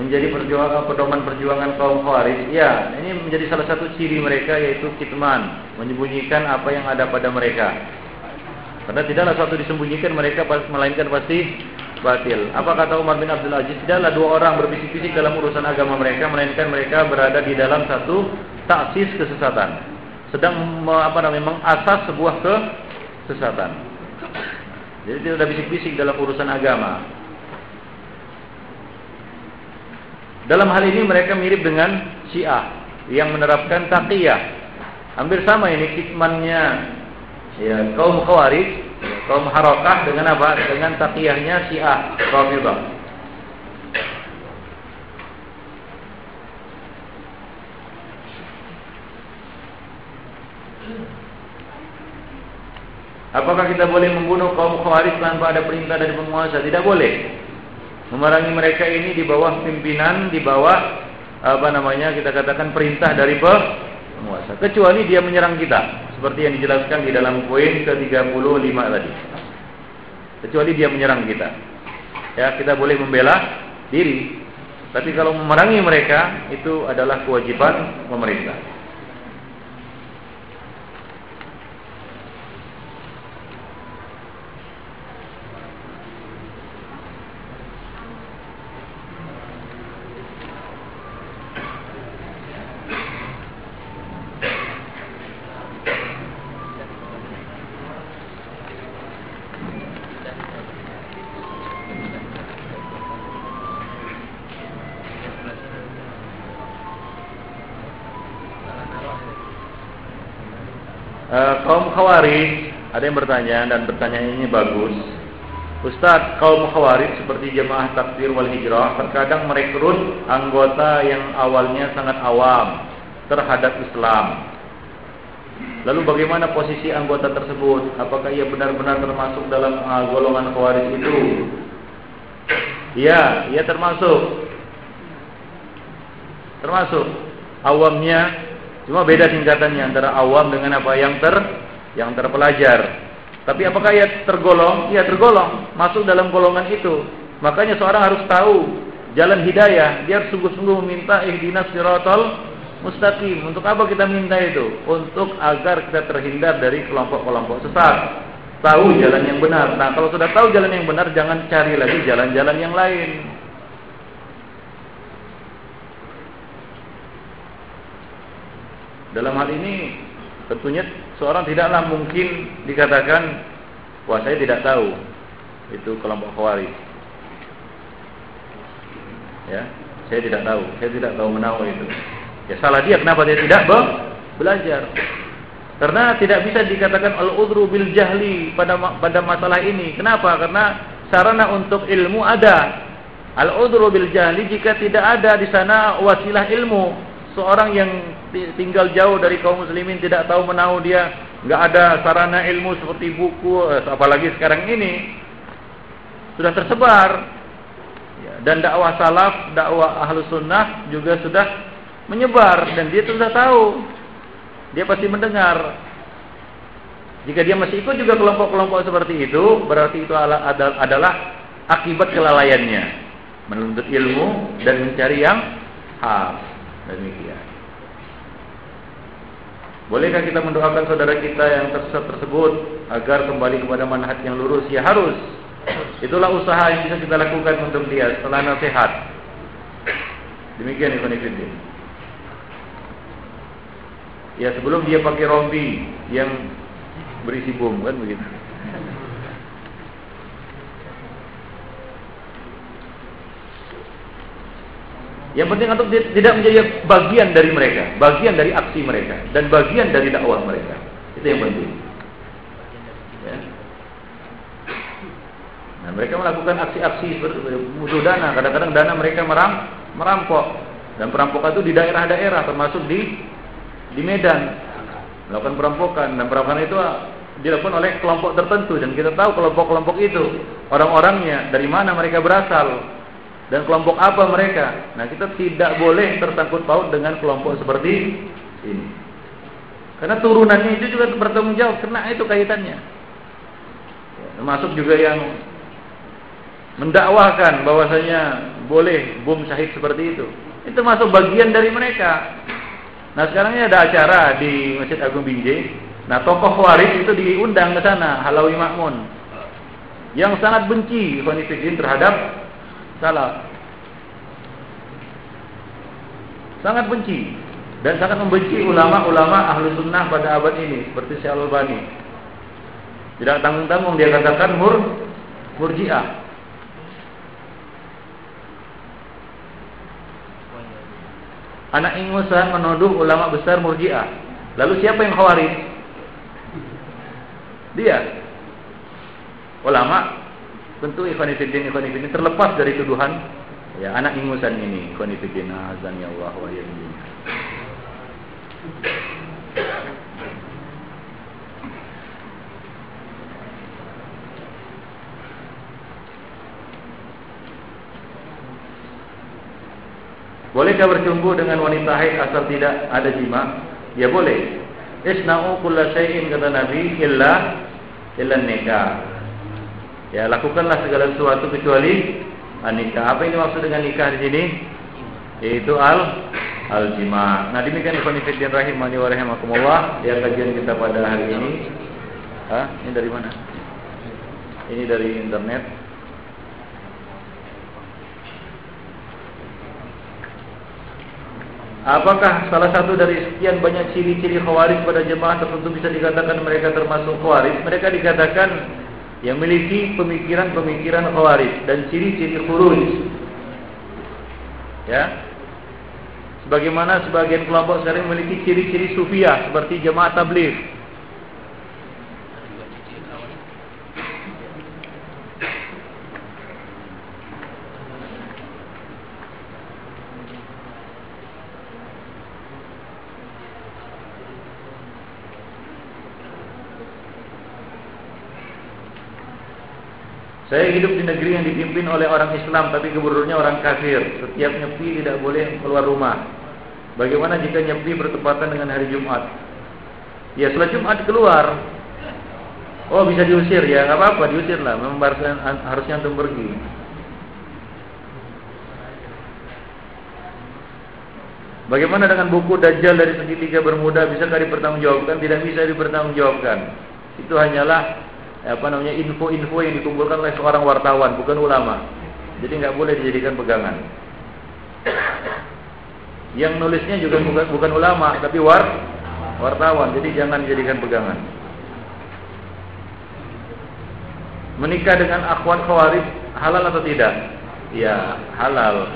menjadi perjuangan pedoman perjuangan kaum Khawarij. Ya, ini menjadi salah satu ciri mereka yaitu kitman, menyembunyikan apa yang ada pada mereka. Karena tidaklah suatu disembunyikan mereka melainkan pasti batil. Apa kata Umar bin Abdul Aziz? Tidaklah dua orang berbisik-bisik dalam urusan agama mereka, melainkan mereka berada di dalam satu taksis kesesatan. Sedang apa namanya mengasas sebuah kesesatan. Jadi tidak ada bisik-bisik dalam urusan agama. Dalam hal ini mereka mirip dengan Syiah yang menerapkan taqiyah. Hampir sama ini kitmannya ya kaum Khawarij, kaum Harakah dengan apa? Dengan taqiyahnya Syiah Rafidhah. Apakah kita boleh membunuh kaum Khawarij tanpa ada perintah dari penguasa? Tidak boleh. Memerangi mereka ini di bawah pimpinan, di bawah apa namanya kita katakan perintah dari penguasa. Kecuali dia menyerang kita, seperti yang dijelaskan di dalam poin ke-35 tadi. Kecuali dia menyerang kita. Ya, kita boleh membela diri. Tapi kalau memerangi mereka itu adalah kewajiban pemerintah. Khawarij, ada yang bertanya dan pertanyaan ini bagus. Ustadz, kaum Khawarij seperti jemaah takfir wal hijrah terkadang merekrut anggota yang awalnya sangat awam terhadap Islam. Lalu bagaimana posisi anggota tersebut? Apakah ia benar-benar termasuk dalam uh, golongan Khawarij itu? Ya, ia termasuk. Termasuk awamnya cuma beda tingkatannya antara awam dengan apa yang ter yang terpelajar. Tapi apakah ia tergolong? Ia tergolong, masuk dalam golongan itu. Makanya seorang harus tahu jalan hidayah. Dia sungguh-sungguh meminta ihdinas siratal mustaqim. Untuk apa kita minta itu? Untuk agar kita terhindar dari kelompok-kelompok sesat. Tahu jalan yang benar. Nah, kalau sudah tahu jalan yang benar, jangan cari lagi jalan-jalan yang lain. Dalam hal ini tentunya seorang tidaklah mungkin dikatakan wah saya tidak tahu itu kelompok khawarij. Ya, saya tidak tahu, saya tidak tahu menawa itu. Ya salah dia kenapa dia tidak be belajar? Karena tidak bisa dikatakan al-udhru bil jahli pada pada masalah ini. Kenapa? Karena sarana untuk ilmu ada. Al-udhru bil jahli jika tidak ada di sana wasilah ilmu seorang yang tinggal jauh dari kaum muslimin tidak tahu menahu dia. Nggak ada sarana ilmu seperti buku eh, apalagi sekarang ini. Sudah tersebar. Ya, dan dakwah salaf dakwah ahlu sunnah juga sudah menyebar. Dan dia sudah tahu. Dia pasti mendengar. Jika dia masih ikut juga kelompok-kelompok seperti itu berarti itu adalah akibat kelalaiannya. Menuntut ilmu dan mencari yang hak Demikian. Bolehkah kita mendoakan saudara kita yang tersesat tersebut agar kembali kepada manhaj yang lurus? Ya harus. Itulah usaha yang bisa kita lakukan untuk dia setelah nasihat. Demikian Ibn Fiddin. Ya sebelum dia pakai rompi yang berisi bom kan begitu. Yang penting untuk tidak menjadi bagian dari mereka, bagian dari aksi mereka, dan bagian dari dakwah mereka. Itu yang penting. Ya. Nah, mereka melakukan aksi-aksi musuh dana. Kadang-kadang dana mereka meram, merampok. Dan perampokan itu di daerah-daerah, termasuk di di Medan. Melakukan perampokan. Dan perampokan itu dilakukan oleh kelompok tertentu. Dan kita tahu kelompok-kelompok itu. Orang-orangnya, dari mana mereka berasal dan kelompok apa mereka. Nah, kita tidak boleh tersangkut paut dengan kelompok seperti ini. Karena turunannya itu juga bertanggung jawab, karena itu kaitannya. Ya, termasuk juga yang mendakwahkan bahwasanya boleh bom syahid seperti itu. Itu masuk bagian dari mereka. Nah sekarang ini ada acara di Masjid Agung Binjai. Nah tokoh waris itu diundang ke sana, Halawi Makmun. Yang sangat benci Ikhwanifidin terhadap salah. Sangat benci dan sangat membenci ulama-ulama ahlu sunnah pada abad ini seperti Syekh Al-Albani. Tidak tanggung-tanggung dia katakan mur murjiah. Anak ingusan menuduh ulama besar murjiah. Lalu siapa yang khawarij? Dia. Ulama tentu ikhwanifidin ikhwanifidin terlepas dari tuduhan ya anak ingusan ini ikhwanifidin azan ya Allah wa Bolehkah bercumbu dengan wanita haid asal tidak ada jima? Ya boleh. Isna'u kulla syai'in kata Nabi illa illa nikah. Ya, lakukanlah segala sesuatu kecuali nikah. Apa ini maksud dengan nikah di sini? Yaitu al al jima. Nah, demikian ikhwan fillah rahimani wa rahimakumullah yang kajian kita pada hari ini. Hah? Ini dari mana? Ini dari internet. Apakah salah satu dari sekian banyak ciri-ciri khawarij pada jemaah tertentu bisa dikatakan mereka termasuk khawarij? Mereka dikatakan yang memiliki pemikiran-pemikiran khawarij dan ciri-ciri khuruj. Ya. Sebagaimana sebagian kelompok sekarang memiliki ciri-ciri sufiah seperti jemaah tabligh Saya hidup di negeri yang dipimpin oleh orang Islam tapi gubernurnya orang kafir. Setiap nyepi tidak boleh keluar rumah. Bagaimana jika nyepi bertepatan dengan hari Jumat? Ya setelah Jumat keluar. Oh bisa diusir ya, nggak apa-apa diusir lah. Memang harusnya antum pergi. Bagaimana dengan buku Dajjal dari segitiga bermuda? Bisakah dipertanggungjawabkan? Tidak bisa dipertanggungjawabkan. Itu hanyalah apa namanya info-info yang dikumpulkan oleh seorang wartawan bukan ulama. Jadi nggak boleh dijadikan pegangan. Yang nulisnya juga bukan bukan ulama tapi war wartawan. Jadi jangan dijadikan pegangan. Menikah dengan akhwat khawarij halal atau tidak? Ya halal.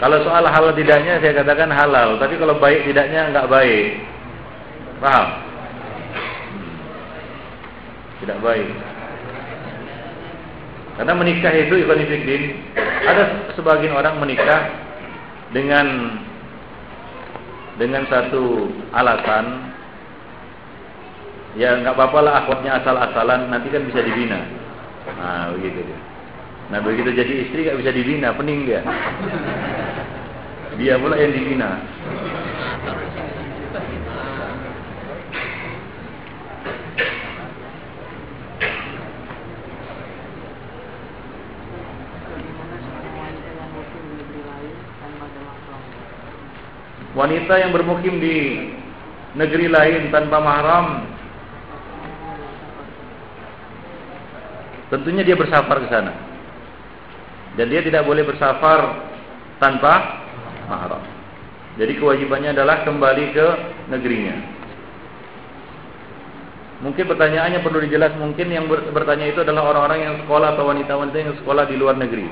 Kalau soal halal tidaknya saya katakan halal. Tapi kalau baik tidaknya nggak baik Paham? Tidak baik. Karena menikah itu Ibn ada sebagian orang menikah dengan dengan satu alasan ya nggak apa-apa lah akhwatnya asal-asalan nanti kan bisa dibina. Nah begitu dia. Nah begitu jadi istri nggak bisa dibina, pening dia. Dia pula yang dibina. Wanita yang bermukim di negeri lain tanpa mahram. Tentunya dia bersafar ke sana. Dan dia tidak boleh bersafar tanpa mahram. Jadi kewajibannya adalah kembali ke negerinya. Mungkin pertanyaannya perlu dijelas mungkin yang bertanya itu adalah orang-orang yang sekolah atau wanita-wanita yang sekolah di luar negeri.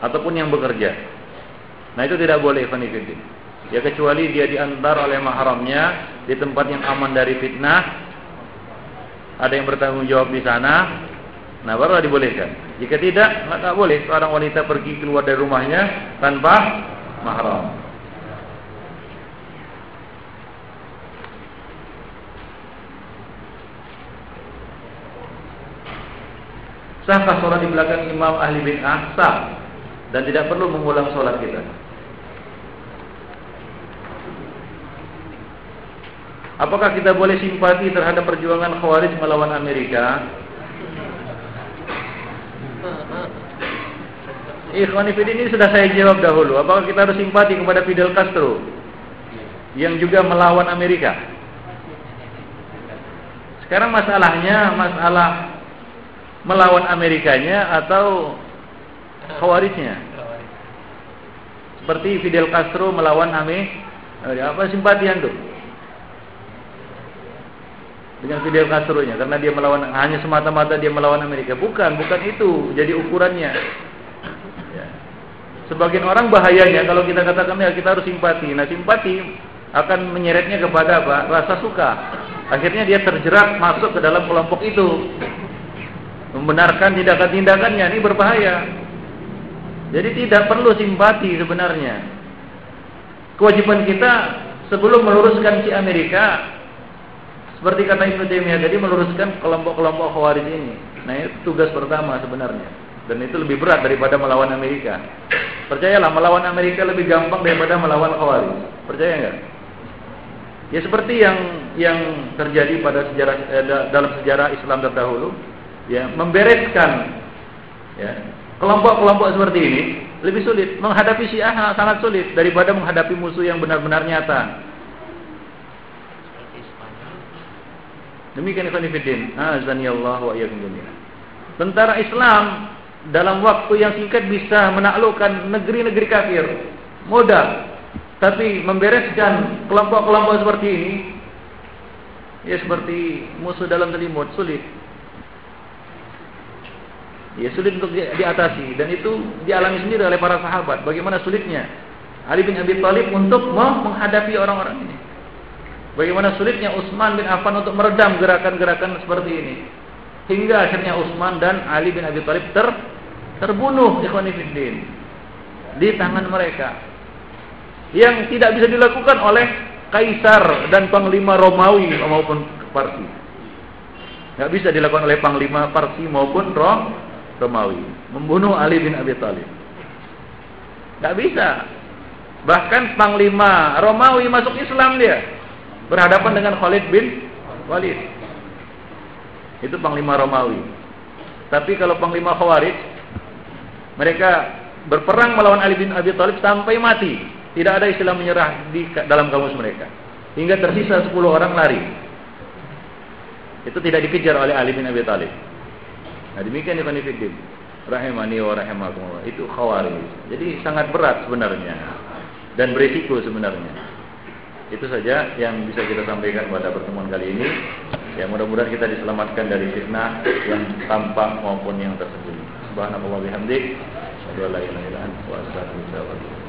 Ataupun yang bekerja. Nah itu tidak boleh Fanifidin Ya kecuali dia diantar oleh mahramnya di tempat yang aman dari fitnah. Ada yang bertanggung jawab di sana. Nah barulah dibolehkan. Jika tidak, maka boleh seorang wanita pergi keluar dari rumahnya tanpa mahram. Sahkah sholat di belakang imam ahli bid'ah? Sah. Dan tidak perlu mengulang sholat kita. Apakah kita boleh simpati terhadap perjuangan Khawarij melawan Amerika? Ikhwanifidin ini sudah saya jawab dahulu. Apakah kita harus simpati kepada Fidel Castro yang juga melawan Amerika? Sekarang masalahnya masalah melawan Amerikanya atau Khawarijnya. Seperti Fidel Castro melawan Amerika. Apa simpatian tuh? Dengan Fidel Castro-nya karena dia melawan hanya semata-mata dia melawan Amerika. Bukan, bukan itu jadi ukurannya. Ya. Sebagian orang bahayanya kalau kita katakan ya kita harus simpati. Nah, simpati akan menyeretnya kepada apa? Rasa suka. Akhirnya dia terjerat masuk ke dalam kelompok itu. Membenarkan tindakan-tindakannya ini berbahaya. Jadi tidak perlu simpati sebenarnya. Kewajiban kita sebelum meluruskan si Amerika seperti kata Ibnu Taimiyah tadi meluruskan kelompok-kelompok Khawarij ini. Nah, itu tugas pertama sebenarnya. Dan itu lebih berat daripada melawan Amerika. Percayalah, melawan Amerika lebih gampang daripada melawan Khawarij. Percaya enggak? Ya seperti yang yang terjadi pada sejarah eh, dalam sejarah Islam terdahulu, ya, membereskan ya, kelompok-kelompok seperti ini lebih sulit menghadapi Syiah sangat sulit daripada menghadapi musuh yang benar-benar nyata. Demikian ikhwan fillah. Azani Allah wa jami'an. Tentara Islam dalam waktu yang singkat bisa menaklukkan negeri-negeri kafir. Mudah. Tapi membereskan kelompok-kelompok seperti ini ya seperti musuh dalam selimut, sulit. Ya sulit untuk diatasi dan itu dialami sendiri oleh para sahabat. Bagaimana sulitnya Ali bin Abi Thalib untuk menghadapi orang-orang ini. Bagaimana sulitnya Utsman bin Affan untuk meredam gerakan-gerakan seperti ini. Hingga akhirnya Utsman dan Ali bin Abi Thalib ter terbunuh ikhwanifiddin di tangan mereka. Yang tidak bisa dilakukan oleh kaisar dan panglima Romawi maupun Parsi. Tidak bisa dilakukan oleh panglima Parsi maupun Rom Romawi. Membunuh Ali bin Abi Thalib. Tidak bisa. Bahkan panglima Romawi masuk Islam dia berhadapan dengan Khalid bin Walid. Itu panglima Romawi. Tapi kalau panglima Khawarij mereka berperang melawan Ali bin Abi Thalib sampai mati. Tidak ada istilah menyerah di dalam kamus mereka. Hingga tersisa 10 orang lari. Itu tidak dikejar oleh Ali bin Abi Thalib. Nah, demikian Ibn Fiddin. Rahimani wa rahimakumullah. Itu khawarij. Jadi sangat berat sebenarnya. Dan berisiko sebenarnya. Itu saja yang bisa kita sampaikan pada pertemuan kali ini. Ya mudah-mudahan kita diselamatkan dari fitnah yang tampak maupun yang tersembunyi. Subhanallah wa bihamdik. Asyhadu an la